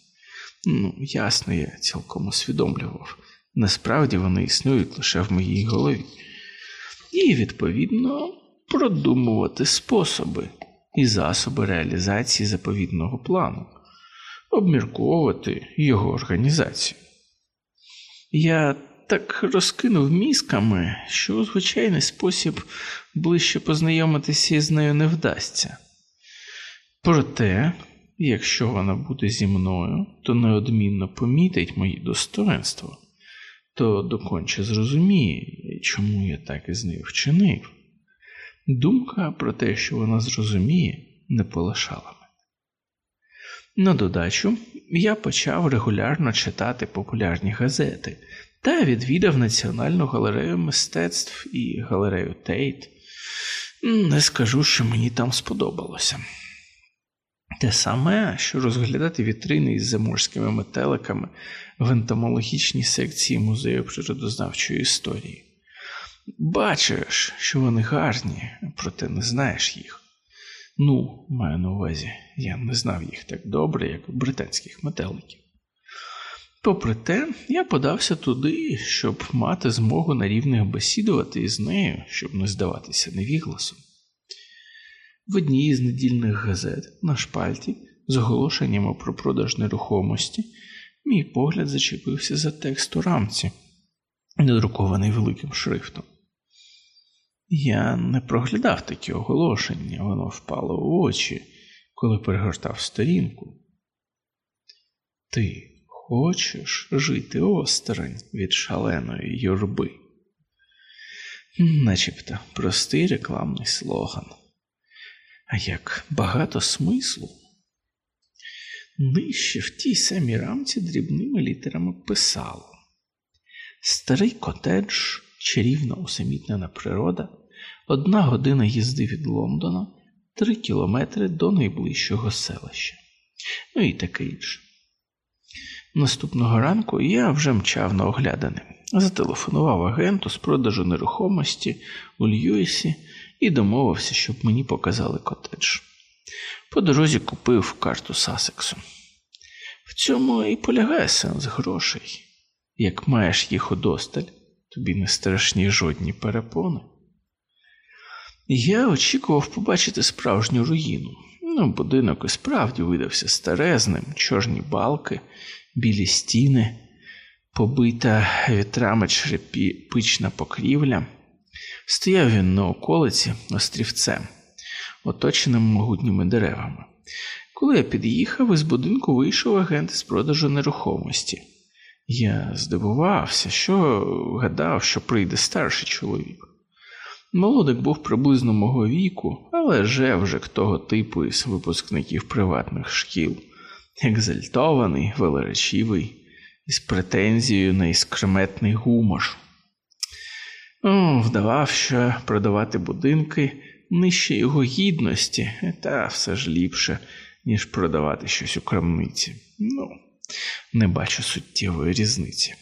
Ну, ясно, я цілком усвідомлював. Насправді вони існують лише в моїй голові. І, відповідно, продумувати способи і засоби реалізації заповідного плану, обмірковувати його організацію. Я так розкинув мізками, що у звичайний спосіб ближче познайомитися із нею не вдасться. Проте, якщо вона буде зі мною, то неодмінно помітить мої достоинства, то доконче зрозуміє, чому я так із нею вчинив. Думка про те, що вона зрозуміє, не полишала мене. На додачу я почав регулярно читати популярні газети та відвідав Національну галерею мистецтв і галерею Тейт. Не скажу, що мені там сподобалося. Те саме, що розглядати вітрини із заморськими метеликами в ентомологічній секції музею природознавчої історії. Бачиш, що вони гарні, проте не знаєш їх. Ну, маю на увазі, я не знав їх так добре, як британських метеликів. Попри те, я подався туди, щоб мати змогу на рівних бесідувати із нею, щоб не здаватися невігласом. В одній із недільних газет на шпальті з оголошеннями про продаж нерухомості мій погляд зачепився за текст у рамці, надрукований великим шрифтом. Я не проглядав такі оголошення, воно впало в очі, коли перегортав сторінку. Ти хочеш жити осторонь від шаленої юрби? Начебто простий рекламний слоган. А як багато смислу. Нижче в тій самій рамці дрібними літерами писало Старий котедж чарівна усамітнена природа, одна година їзди від Лондона, три кілометри до найближчого селища. Ну і таке інше. Наступного ранку я вже мчав на оглядане, зателефонував агенту з продажу нерухомості у Льюісі і домовився, щоб мені показали котедж. По дорозі купив карту Сасексу. В цьому і полягає сенс грошей. Як маєш їх удосталь, тобі не страшні жодні перепони. Я очікував побачити справжню руїну. Ну, будинок і справді видався старезним, чорні балки, білі стіни, побита вітрами черепічна покрівля. Стояв він на околиці острівцем, оточеним могутніми деревами. Коли я під'їхав, із будинку вийшов агент з продажу нерухомості. Я здивувався, що гадав, що прийде старший чоловік. Молодик був приблизно мого віку, але жевжик того типу із випускників приватних шкіл, екзальтований, велеречивий, із претензією на іскреметний гумор. О, вдавав, що продавати будинки нижче його гідності, та все ж ліпше, ніж продавати щось у крамниці. Ну, не бачу суттєвої різниці.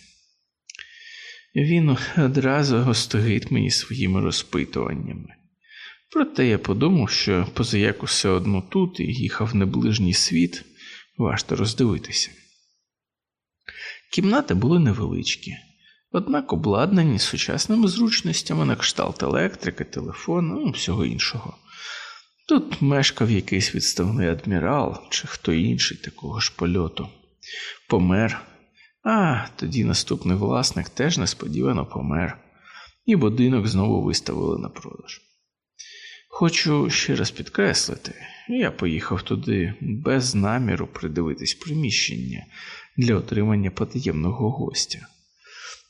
Він одразу гостогить мені своїми розпитуваннями. Проте я подумав, що позаяк усе одно тут і їхав в неближній світ, варто роздивитися. Кімнати були невеличкі, однак обладнані сучасними зручностями на кшталт електрики, телефону і всього іншого. Тут мешкав якийсь відставний адмірал чи хто інший такого ж польоту. Помер. А тоді наступний власник теж несподівано помер, і будинок знову виставили на продаж. Хочу ще раз підкреслити, я поїхав туди без наміру придивитись приміщення для отримання потаємного гостя.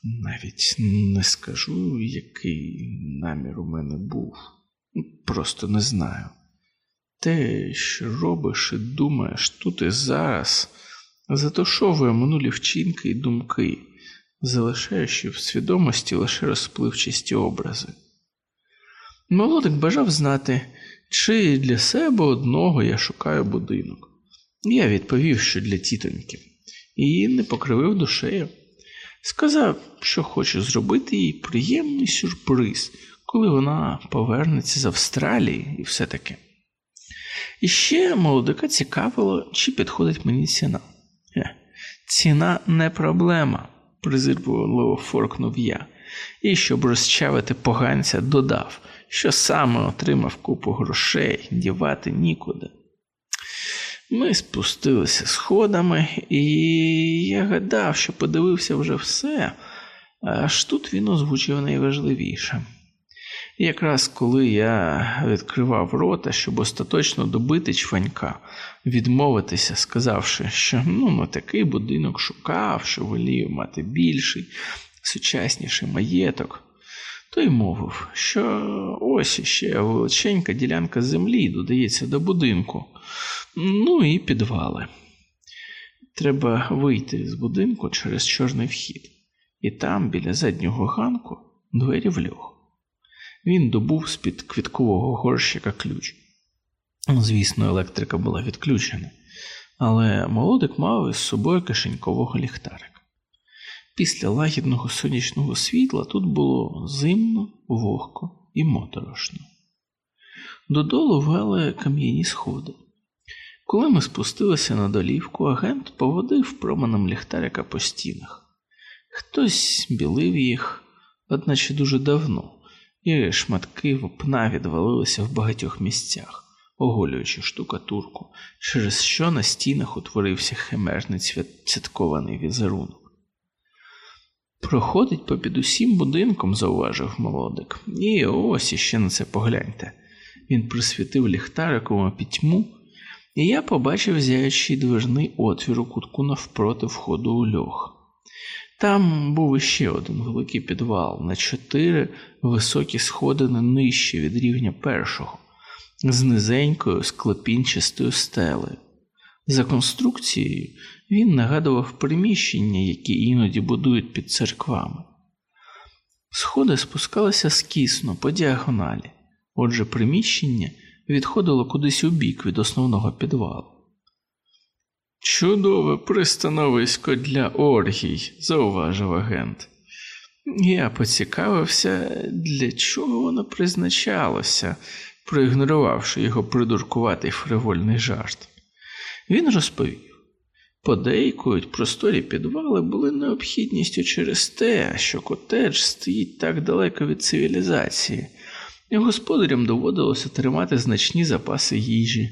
Навіть не скажу, який намір у мене був, просто не знаю. Те, що робиш і думаєш тут і зараз, затушовує минулі вчинки і думки, залишаючи в свідомості лише розпливчасті образи. Молодик бажав знати, чи для себе одного я шукаю будинок. Я відповів, що для тітоньки, і не покривив душею. Сказав, що хоче зробити їй приємний сюрприз, коли вона повернеться з Австралії і все таке. І ще молодика цікавило, чи підходить мені ціна. Е, ціна не проблема, презирливо форкнув я, і щоб розчавити поганця, додав, що саме отримав купу грошей, дівати нікуди. Ми спустилися сходами, і я гадав, що подивився вже все, аж тут він озвучив найважливіше. Якраз коли я відкривав рота, щоб остаточно добити чванька, відмовитися, сказавши, що ну, на такий будинок шукав, що волію мати більший, сучасніший маєток, той мовив, що ось іще величенька ділянка землі додається до будинку, ну і підвали. Треба вийти з будинку через чорний вхід, і там, біля заднього ганку, двері в льох. Він добув з-під квіткового горщика ключ. Звісно, електрика була відключена, але молодик мав із собою кишенькового ліхтарика. Після лагідного сонячного світла тут було зимно, вогко і моторошно. Додолу вели кам'яні сходи. Коли ми спустилися на долівку, агент поводив променем ліхтарика по стінах. Хтось білив їх, одначе дуже давно і шматки вапна відвалилися в багатьох місцях, оголюючи штукатурку, через що на стінах утворився химерний цяткований візерунок. Проходить попід усім будинком, зауважив молодик, і ось іще на це погляньте. Він присвітив ліхтариком пітьму, і я побачив зяючий движний отвір у кутку навпроти входу у льох. Там був іще один великий підвал на чотири високі сходини нижче від рівня першого, з низенькою склепінчастою стелею. За конструкцією він нагадував приміщення, які іноді будують під церквами. Сходи спускалися скісно по діагоналі, отже, приміщення відходило кудись у бік від основного підвалу. Чудове пристановисько для оргій, зауважив агент. Я поцікавився, для чого воно призначалося, проігнорувавши його придуркуватий фривольний жарт. Він розповів подейкують, просторі підвали були необхідністю через те, що котедж стоїть так далеко від цивілізації, господарям доводилося тримати значні запаси їжі.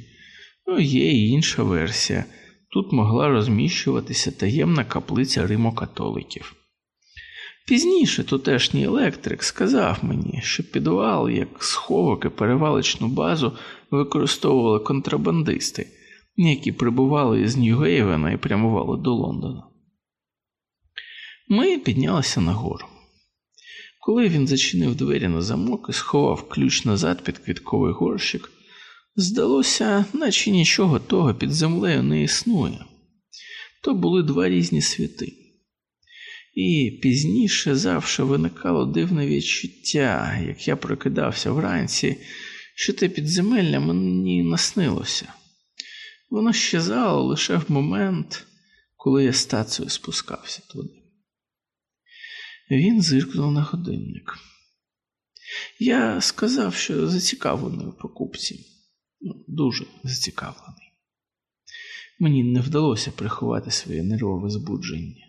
Ну, є і інша версія. Тут могла розміщуватися таємна каплиця римокатоликів. Пізніше тутешній електрик сказав мені, що підвал, як сховок і перевалочну базу використовували контрабандисти, які прибували із Нью-Гейвена і прямували до Лондона. Ми піднялися нагору. Коли він зачинив двері на замок і сховав ключ назад під квітковий горщик, Здалося, наче нічого того під землею не існує. То були два різні світи. І пізніше завжди виникало дивне відчуття, як я прокидався вранці, що те підземелля мені наснилося. Воно щезало лише в момент, коли я стацію спускався туди. Він зиркнув на годинник. Я сказав, що зацікавлений у покупці. Ну, дуже зацікавлений. Мені не вдалося приховати своє нервове збудження.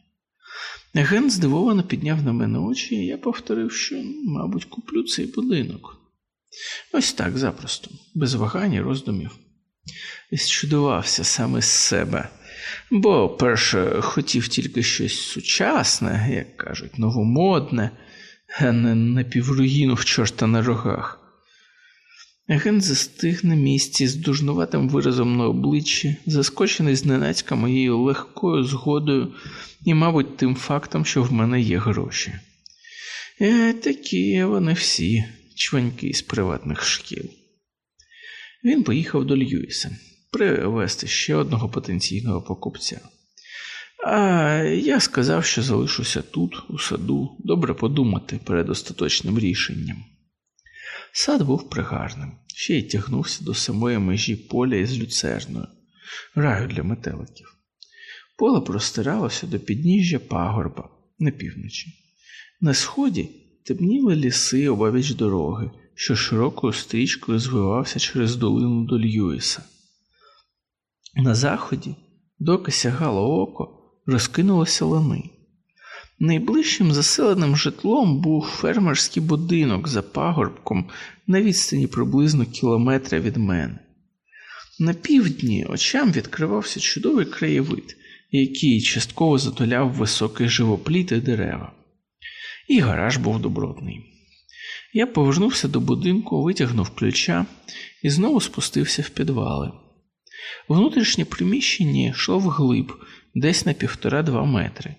Ген здивовано підняв на мене очі, і я повторив, що, мабуть, куплю цей будинок. Ось так запросто, без вагань і роздумів. І зчудувався саме з себе, бо, перше, хотів тільки щось сучасне, як кажуть, новомодне, а не напівруїну в чорта на рогах. Ген застиг на місці з дужнуватим виразом на обличчі, заскочений зненацька моєю легкою згодою і, мабуть, тим фактом, що в мене є гроші. І такі вони всі чваньки з приватних шкіл. Він поїхав до Льюіса привезти ще одного потенційного покупця. А я сказав, що залишуся тут, у саду, добре подумати перед остаточним рішенням. Сад був пригарним, ще й тягнувся до самої межі поля із люцерною, раю для метеликів. Поле простиралося до підніжжя пагорба на півночі. На сході темніли ліси обабіч дороги, що широкою стрічкою звивався через долину до Льюіса. На заході, доки сягало око, розкинулося лани. Найближчим заселеним житлом був фермерський будинок за пагорбком на відстані приблизно кілометра від мене. На півдні очам відкривався чудовий краєвид, який частково затуляв високий живопліт і дерева. І гараж був добротний. Я повернувся до будинку, витягнув ключа і знову спустився в підвали. Внутрішнє приміщення йшло вглиб, десь на півтора-два метри.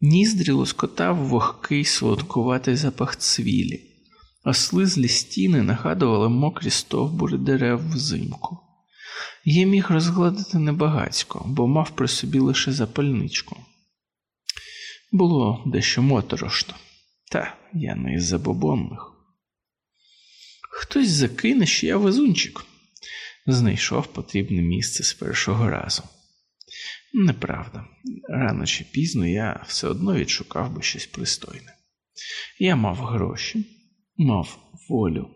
Ніздрі лоскотав вогкий солодкуватий запах цвілі, а слизлі стіни нагадували мокрі стовбури дерев взимку. Я міг розгладити небагацько, бо мав при собі лише запальничку. Було дещо моторошно, та я не із забобонних. Хтось закине, що я везунчик, знайшов потрібне місце з першого разу. Неправда, рано чи пізно я все одно відшукав би щось пристойне. Я мав гроші, мав волю,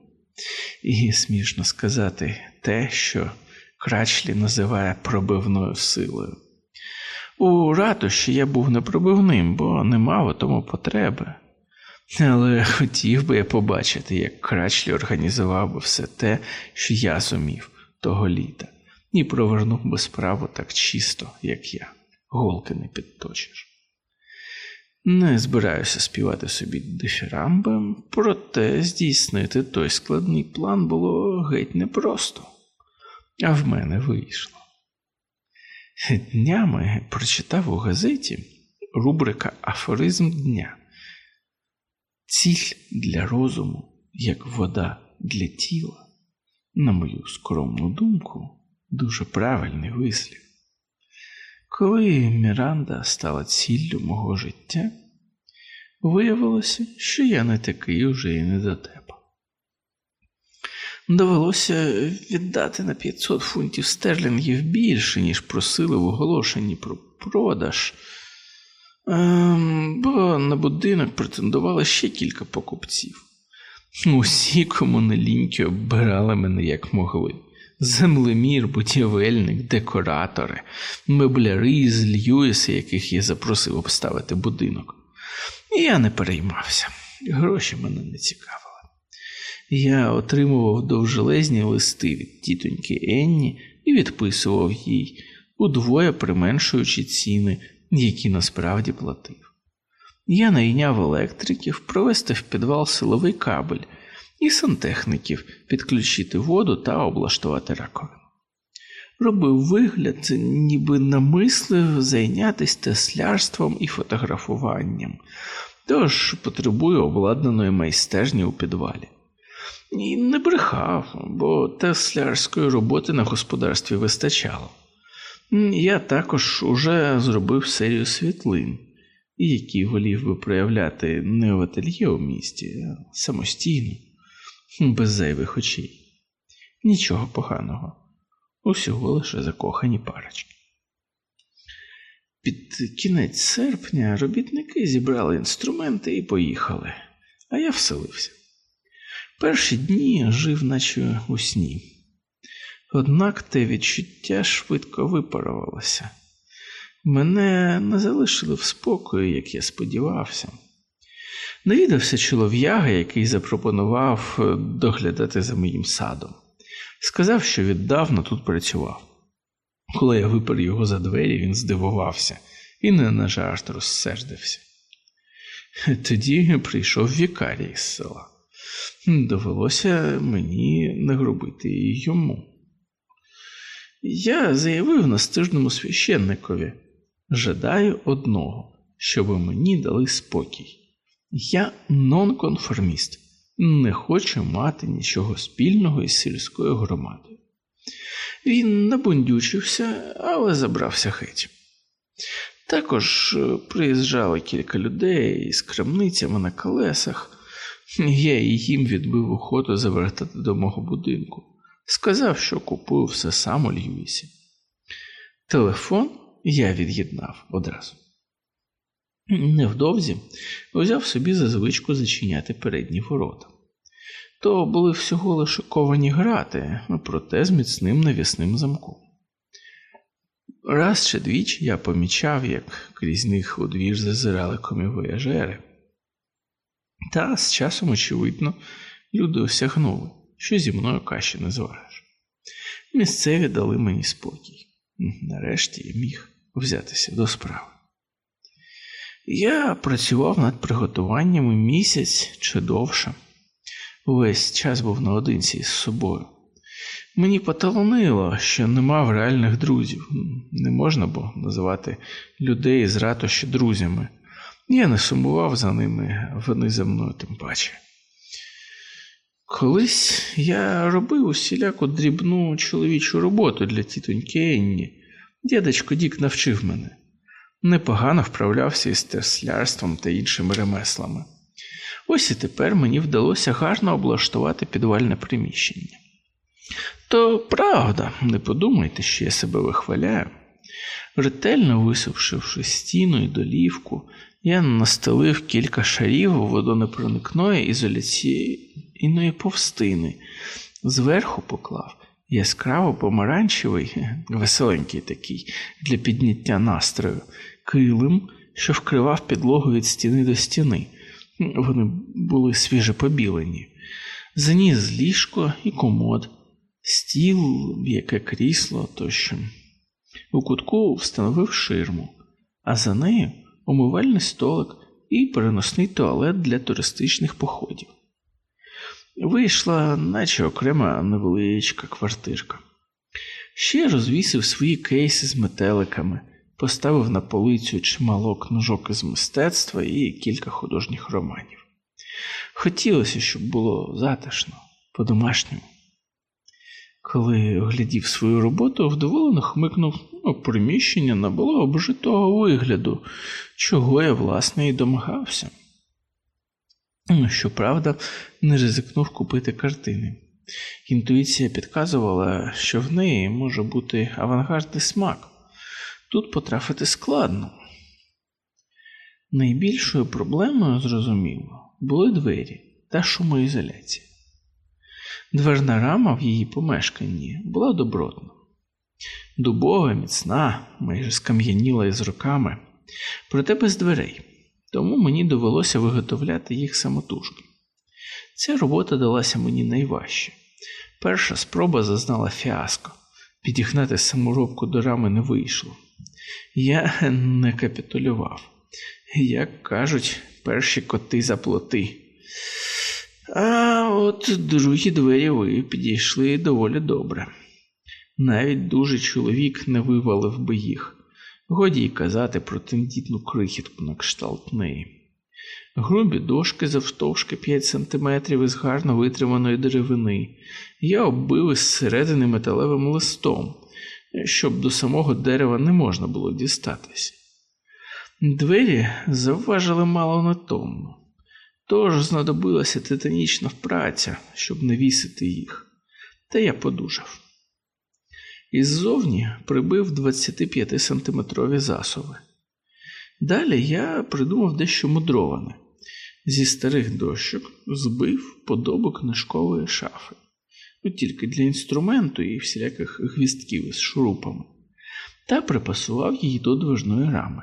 і смішно сказати те, що Крачлі називає пробивною силою. У ратуші я був непробивним, бо не мав у тому потреби. Але хотів би я побачити, як Крачлі організував би все те, що я зумів того літа і провернув би справу так чисто, як я, голки не підточиш. Не збираюся співати собі дифірамби, проте здійснити той складний план було геть непросто, а в мене вийшло. Днями прочитав у газеті рубрика Афоризм дня. Ціль для розуму, як вода для тіла, на мою скромну думку, дуже правильний вислів. Коли Міранда стала ціллю мого життя, виявилося, що я не такий уже і не до тебе. Довелося віддати на 500 фунтів стерлінгів більше, ніж просили в оголошенні про продаж, ем, бо на будинок претендувало ще кілька покупців. Усі комунеліньки оббирали мене як могли. Землемір, будівельник, декоратори, мебляри з Льюіса, яких я запросив обставити будинок. Я не переймався, гроші мене не цікавили. Я отримував довжелезні листи від тітоньки Енні і відписував їй, удвоє применшуючи ціни, які насправді платив. Я найняв електриків провести в підвал силовий кабель і сантехніків підключити воду та облаштувати раковину. Робив вигляд, ніби намислив зайнятися теслярством і фотографуванням, тож потребую обладнаної майстерні у підвалі. І не брехав, бо теслярської роботи на господарстві вистачало. Я також уже зробив серію світлин, які волів би проявляти не в ательє у місті, а самостійно без зайвих очей. Нічого поганого, усього лише закохані парочки. Під кінець серпня робітники зібрали інструменти і поїхали, а я вселився. Перші дні жив, наче у сні. Однак те відчуття швидко випарувалося. Мене не залишили в спокої, як я сподівався. Навідався чолов'яга, який запропонував е, доглядати за моїм садом. Сказав, що віддавна тут працював. Коли я випер його за двері, він здивувався і не на жарт розсердився. Тоді прийшов вікарій з села. Довелося мені не грубити йому. Я заявив настижному священникові жадаю одного, щоб мені дали спокій. Я нонконформіст, не хочу мати нічого спільного із сільською громадою. Він набундючився, але забрався геть. Також е, приїжджало кілька людей із крамницями на колесах. Я і їм відбив охоту завертати до мого будинку. Сказав, що купую все сам у Льюісі. Телефон я від'єднав одразу. Невдовзі взяв собі за звичку зачиняти передні ворота. То були всього лише ковані грати, проте з міцним навісним замком. Раз чи двічі я помічав, як крізь них у двір зазирали комівояжери. Та з часом, очевидно, люди осягнули, що зі мною каші не звариш. Місцеві дали мені спокій. Нарешті я міг взятися до справи. Я працював над приготуваннями місяць чи довше. Весь час був наодинці з собою. Мені поталонило, що не мав реальних друзів. Не можна було називати людей з ратощі друзями. Я не сумував за ними, вони за мною тим паче. Колись я робив усіляку дрібну чоловічу роботу для тітоньки Енні. Дядечко Дік навчив мене. Непогано вправлявся із теслярством та іншими ремеслами. Ось і тепер мені вдалося гарно облаштувати підвальне приміщення. То правда, не подумайте, що я себе вихваляю. Ретельно висушивши стіну і долівку, я настелив кілька шарів водонепроникної ізоляційної повстини, зверху поклав яскраво помаранчевий, веселенький такий, для підняття настрою, килим, що вкривав підлогу від стіни до стіни. Вони були свіже побілені, заніс ліжко і комод, стіл, яке крісло тощо. У кутку встановив ширму, а за нею умивальний столик і переносний туалет для туристичних походів. Вийшла, наче окрема невеличка квартирка. Ще розвісив свої кейси з метеликами, поставив на полицю чимало книжок із мистецтва і кілька художніх романів. Хотілося, щоб було затишно, по-домашньому. Коли оглядів свою роботу, вдоволено хмикнув ну, приміщення набуло обжитого вигляду, чого я, власне, і домагався. Ну, щоправда, не ризикнув купити картини. Інтуїція підказувала, що в неї може бути авангардний смак. Тут потрафити складно. Найбільшою проблемою, зрозуміло, були двері та шумоізоляція. Дверна рама в її помешканні була добротна. Дубова, міцна, майже скам'яніла із руками, проте без дверей, тому мені довелося виготовляти їх самотужки. Ця робота далася мені найважче. Перша спроба зазнала фіаско, підігнати саморобку до рами не вийшло. Я не капітулював. Як кажуть, перші коти за плоти. А от другі двері ви підійшли доволі добре. Навіть дуже чоловік не вивалив би їх, годі й казати про тендітну крихітку на кшталт неї. Грубі дошки завтовшки 5 сантиметрів із гарно витриманої деревини, я оббив із середини металевим листом, щоб до самого дерева не можна було дістатися. Двері завважили мало на тонну, тож знадобилася титанічна праця, щоб навісити їх, та я подужав. Іззовні прибив 25 сантиметрові засови. Далі я придумав дещо мудроване. Зі старих дощок збив подобу книжкової шафи, от тільки для інструменту і всіляких гвістків із шурупами, та припасував її до движної рами.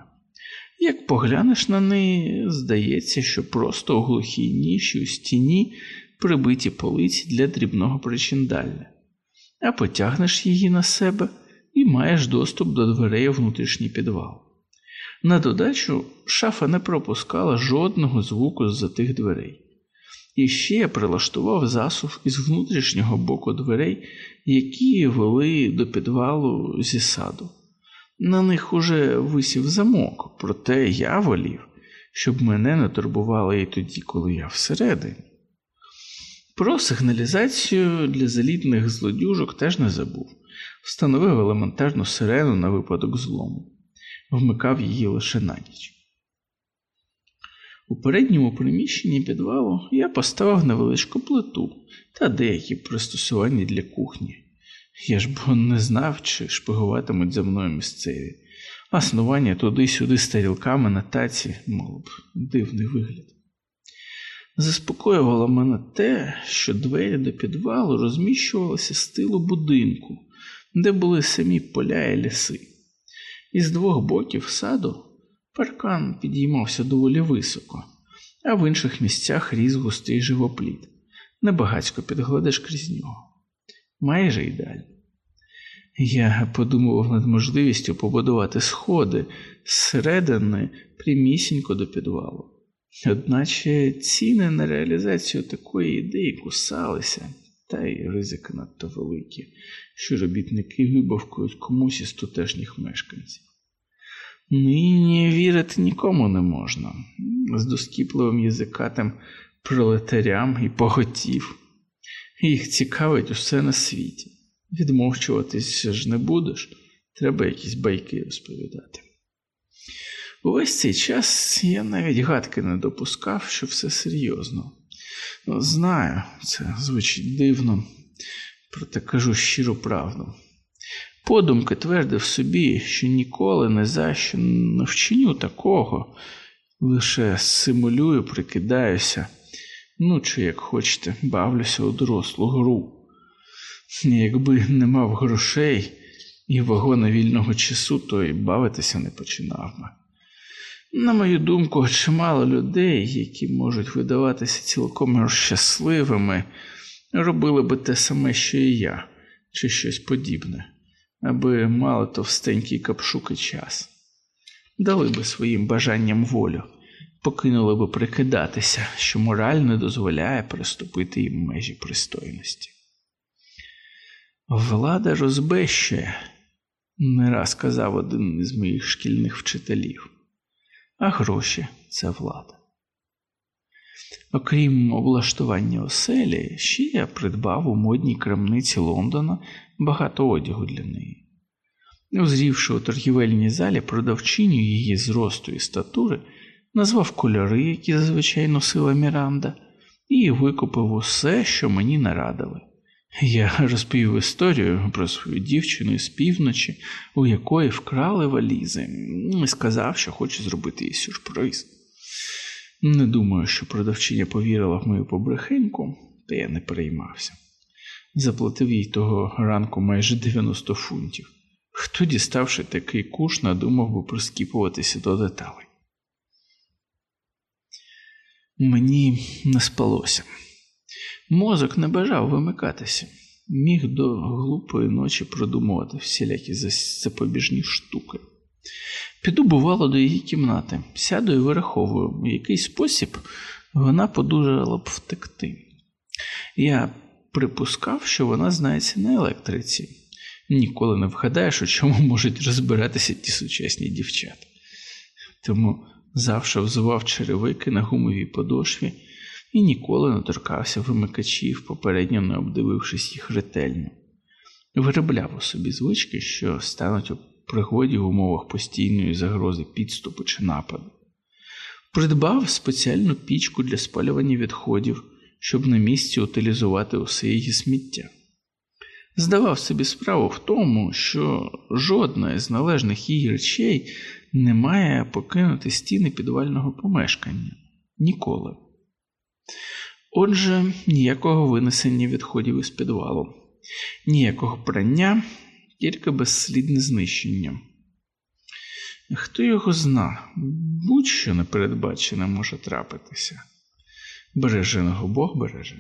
Як поглянеш на неї, здається, що просто у глухій ніші у стіні прибиті полиці для дрібного причиндалля, а потягнеш її на себе і маєш доступ до дверей у внутрішній підвал. На додачу шафа не пропускала жодного звуку з за тих дверей. І ще я прилаштував засув із внутрішнього боку дверей, які вели до підвалу зі саду. На них уже висів замок, проте я волів, щоб мене не турбували і тоді, коли я всередині. Про сигналізацію для залітних злодюжок теж не забув, встановив елементарну сирену на випадок злому, вмикав її лише на ніч. У передньому приміщенні підвалу я поставив невеличку плиту та деякі пристосування для кухні. Я ж бо не знав, чи шпигуватимуть за мною місцеві. Аснування туди-сюди з тарілками на таці, мов б, дивний вигляд. Заспокоювало мене те, що двері до підвалу розміщувалися з тилу будинку, де були самі поля і ліси. Із двох боків саду паркан підіймався доволі високо, а в інших місцях ріс густий живоплід. Небагацько підгладиш крізь нього. Майже ідеально. Я подумував над можливістю побудувати сходи зсередини прямісінько до підвалу. Одначе ціни на реалізацію такої ідеї кусалися, та й ризики надто великі, що робітники вибавкують комусь із тутешніх мешканців. Нині вірити нікому не можна, з доскіпливим язикатим пролетарям і поготів. Їх цікавить усе на світі. Відмовчуватись ж не будеш, треба якісь байки розповідати. Увесь цей час я навіть гадки не допускав, що все серйозно. Ну, знаю, це звучить дивно, проте кажу щиру правду. Подумки твердив собі, що ніколи не за що не вчиню такого, лише симулюю, прикидаюся, ну чи, як хочете, бавлюся у дорослу гру. Якби не мав грошей і вагона вільного часу, то й бавитися не починав би. На мою думку, чимало людей, які можуть видаватися цілком щасливими, робили би те саме, що і я, чи щось подібне, аби мали товстенький капшук і час, дали би своїм бажанням волю, покинули би прикидатися, що мораль не дозволяє приступити їм межі пристойності. Влада розбещує, не раз казав один із моїх шкільних вчителів а гроші це влада. Окрім облаштування оселі, ще я придбав у модній крамниці Лондона багато одягу для неї. Узрівши у торгівельній залі продавчиню її зросту і статури, назвав кольори, які зазвичай носила Міранда, і викупив усе, що мені нарадили. Я розповів історію про свою дівчину з півночі, у якої вкрали валізи, і сказав, що хоче зробити їй сюрприз. Не думаю, що продавчиня повірила в мою побрехеньку, та я не переймався. Заплатив їй того ранку майже 90 фунтів. Хто, діставши такий куш, надумав би прискіпуватися до деталей. Мені не спалося. Мозок не бажав вимикатися, міг до глупої ночі продумувати всілякі запобіжні штуки. Піду, бувало, до її кімнати, сяду і вираховую, у який спосіб вона подужала б втекти. Я припускав, що вона знається на електриці. Ніколи не вгадаєш, у чому можуть розбиратися ті сучасні дівчата. Тому завжди взував черевики на гумовій подошві і ніколи не торкався вимикачів, попередньо не обдивившись їх ретельно, виробляв у собі звички, що стануть у пригоді в умовах постійної загрози підступу чи нападу. Придбав спеціальну пічку для спалювання відходів, щоб на місці утилізувати усе її сміття. Здавав собі справу в тому, що жодна із належних її речей не має покинути стіни підвального помешкання ніколи. Отже, ніякого винесення відходів із підвалу, ніякого прання, тільки безслідне знищення. Хто його зна, будь-що непередбачене може трапитися. Береженого Бог береже.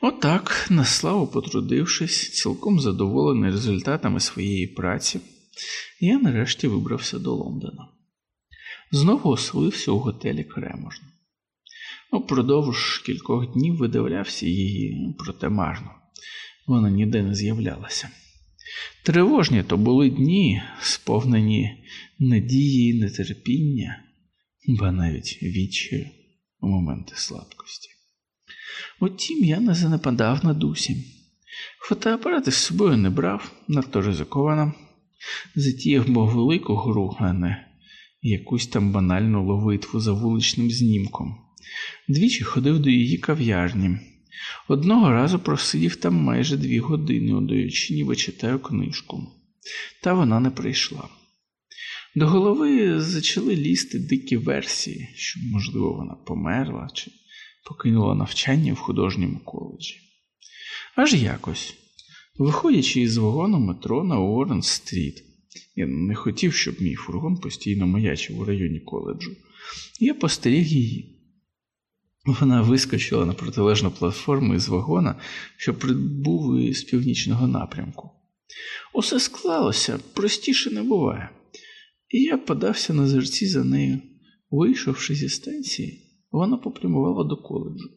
Отак, на славу потрудившись, цілком задоволений результатами своєї праці, я нарешті вибрався до Лондона. Знову оселився у готелі Креможна. Упродовж кількох днів видивлявся її, проте марно. Вона ніде не з'являлася. Тривожні то були дні, сповнені надії, нетерпіння, ба навіть відчаю у моменти слабкості. Утім, я не занепадав на дусі. Фотоапарати з собою не брав, надто ризиковано. Затіяв бо велику гру, а не якусь там банальну ловитву за вуличним знімком. Двічі ходив до її кав'ярні. Одного разу просидів там майже дві години, удаючи, ніби читаю книжку, та вона не прийшла. До голови зачали лізти дикі версії, що, можливо, вона померла чи покинула навчання в художньому коледжі. Аж якось, виходячи із вагону метро на Уоррен Стріт, я не хотів, щоб мій фургон постійно маячив у районі коледжу, я постеріг її. Вона вискочила на протилежну платформу із вагона, що прибув із північного напрямку. Усе склалося, простіше не буває, і я подався на зерці за нею. Вийшовши зі станції, вона попрямувала до коледжу.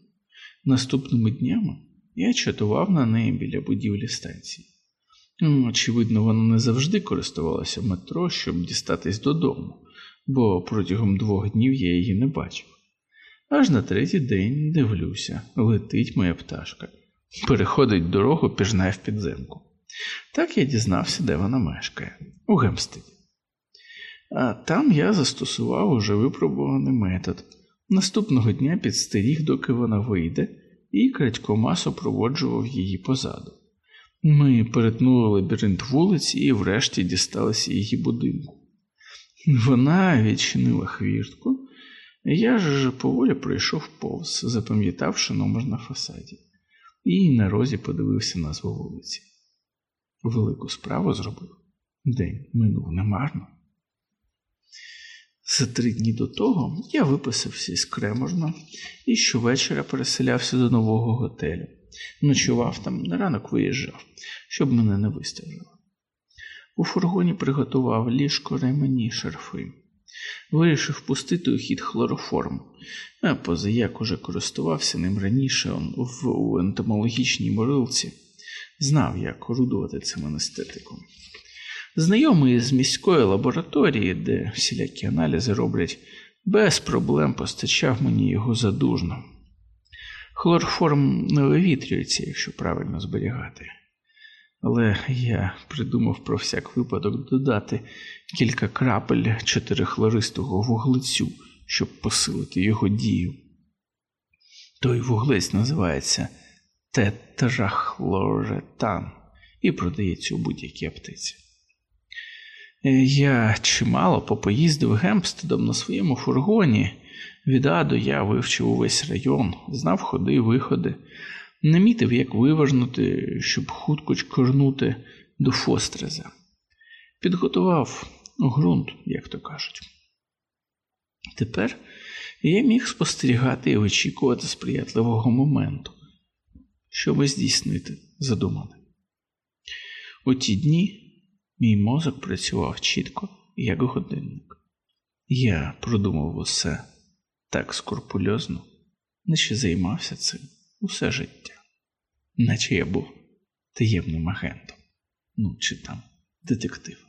Наступними днями я чатував на неї біля будівлі станції. Очевидно, вона не завжди користувалася метро, щоб дістатись додому, бо протягом двох днів я її не бачив. Аж на третій день дивлюся, летить моя пташка, переходить дорогу, піжнає в підземку. Так я дізнався, де вона мешкає, у Гемстеді. А там я застосував уже випробуваний метод. Наступного дня підстеріг, доки вона вийде, і крадькома супроводжував її позаду. Ми перетнули лабіринт вулиці і врешті дісталися її будинку. Вона відчинила хвіртку. Я ж поволі пройшов повз, запам'ятавши номер на фасаді, і на розі подивився назву вулиці. Велику справу зробив. День минув немарно. За три дні до того я виписався із Креможна і щовечора переселявся до нового готелю. Ночував там, на ранок виїжджав, щоб мене не вистежили. У фургоні приготував ліжко ремені шарфи. Вирішив пустити у хід хлороформ, а позаяк уже користувався ним раніше он в ентомологічній морилці, знав, як орудувати цим анестетиком. Знайомий з міської лабораторії, де всілякі аналізи роблять, без проблем постачав мені його задужно. Хлороформ не вивітрюється, якщо правильно зберігати. Але я придумав про всяк випадок додати кілька крапель чотирихлористого вуглецю, щоб посилити його дію. Той вуглець називається тетрахлоретан і продається у будь-якій аптеці. Я чимало попоїздив Гемстедом на своєму фургоні. Від А до я вивчив увесь район, знав ходи і виходи, не мітив, як виважнути, щоб хутко чкорнути до Фостреза. Підготував ґрунт, як то кажуть. Тепер я міг спостерігати і очікувати сприятливого моменту, щоб здійснити задумане. У ті дні мій мозок працював чітко, як годинник. Я продумав усе так скрупульозно, наче займався цим усе життя, наче я був таємним агентом, ну чи там детективом.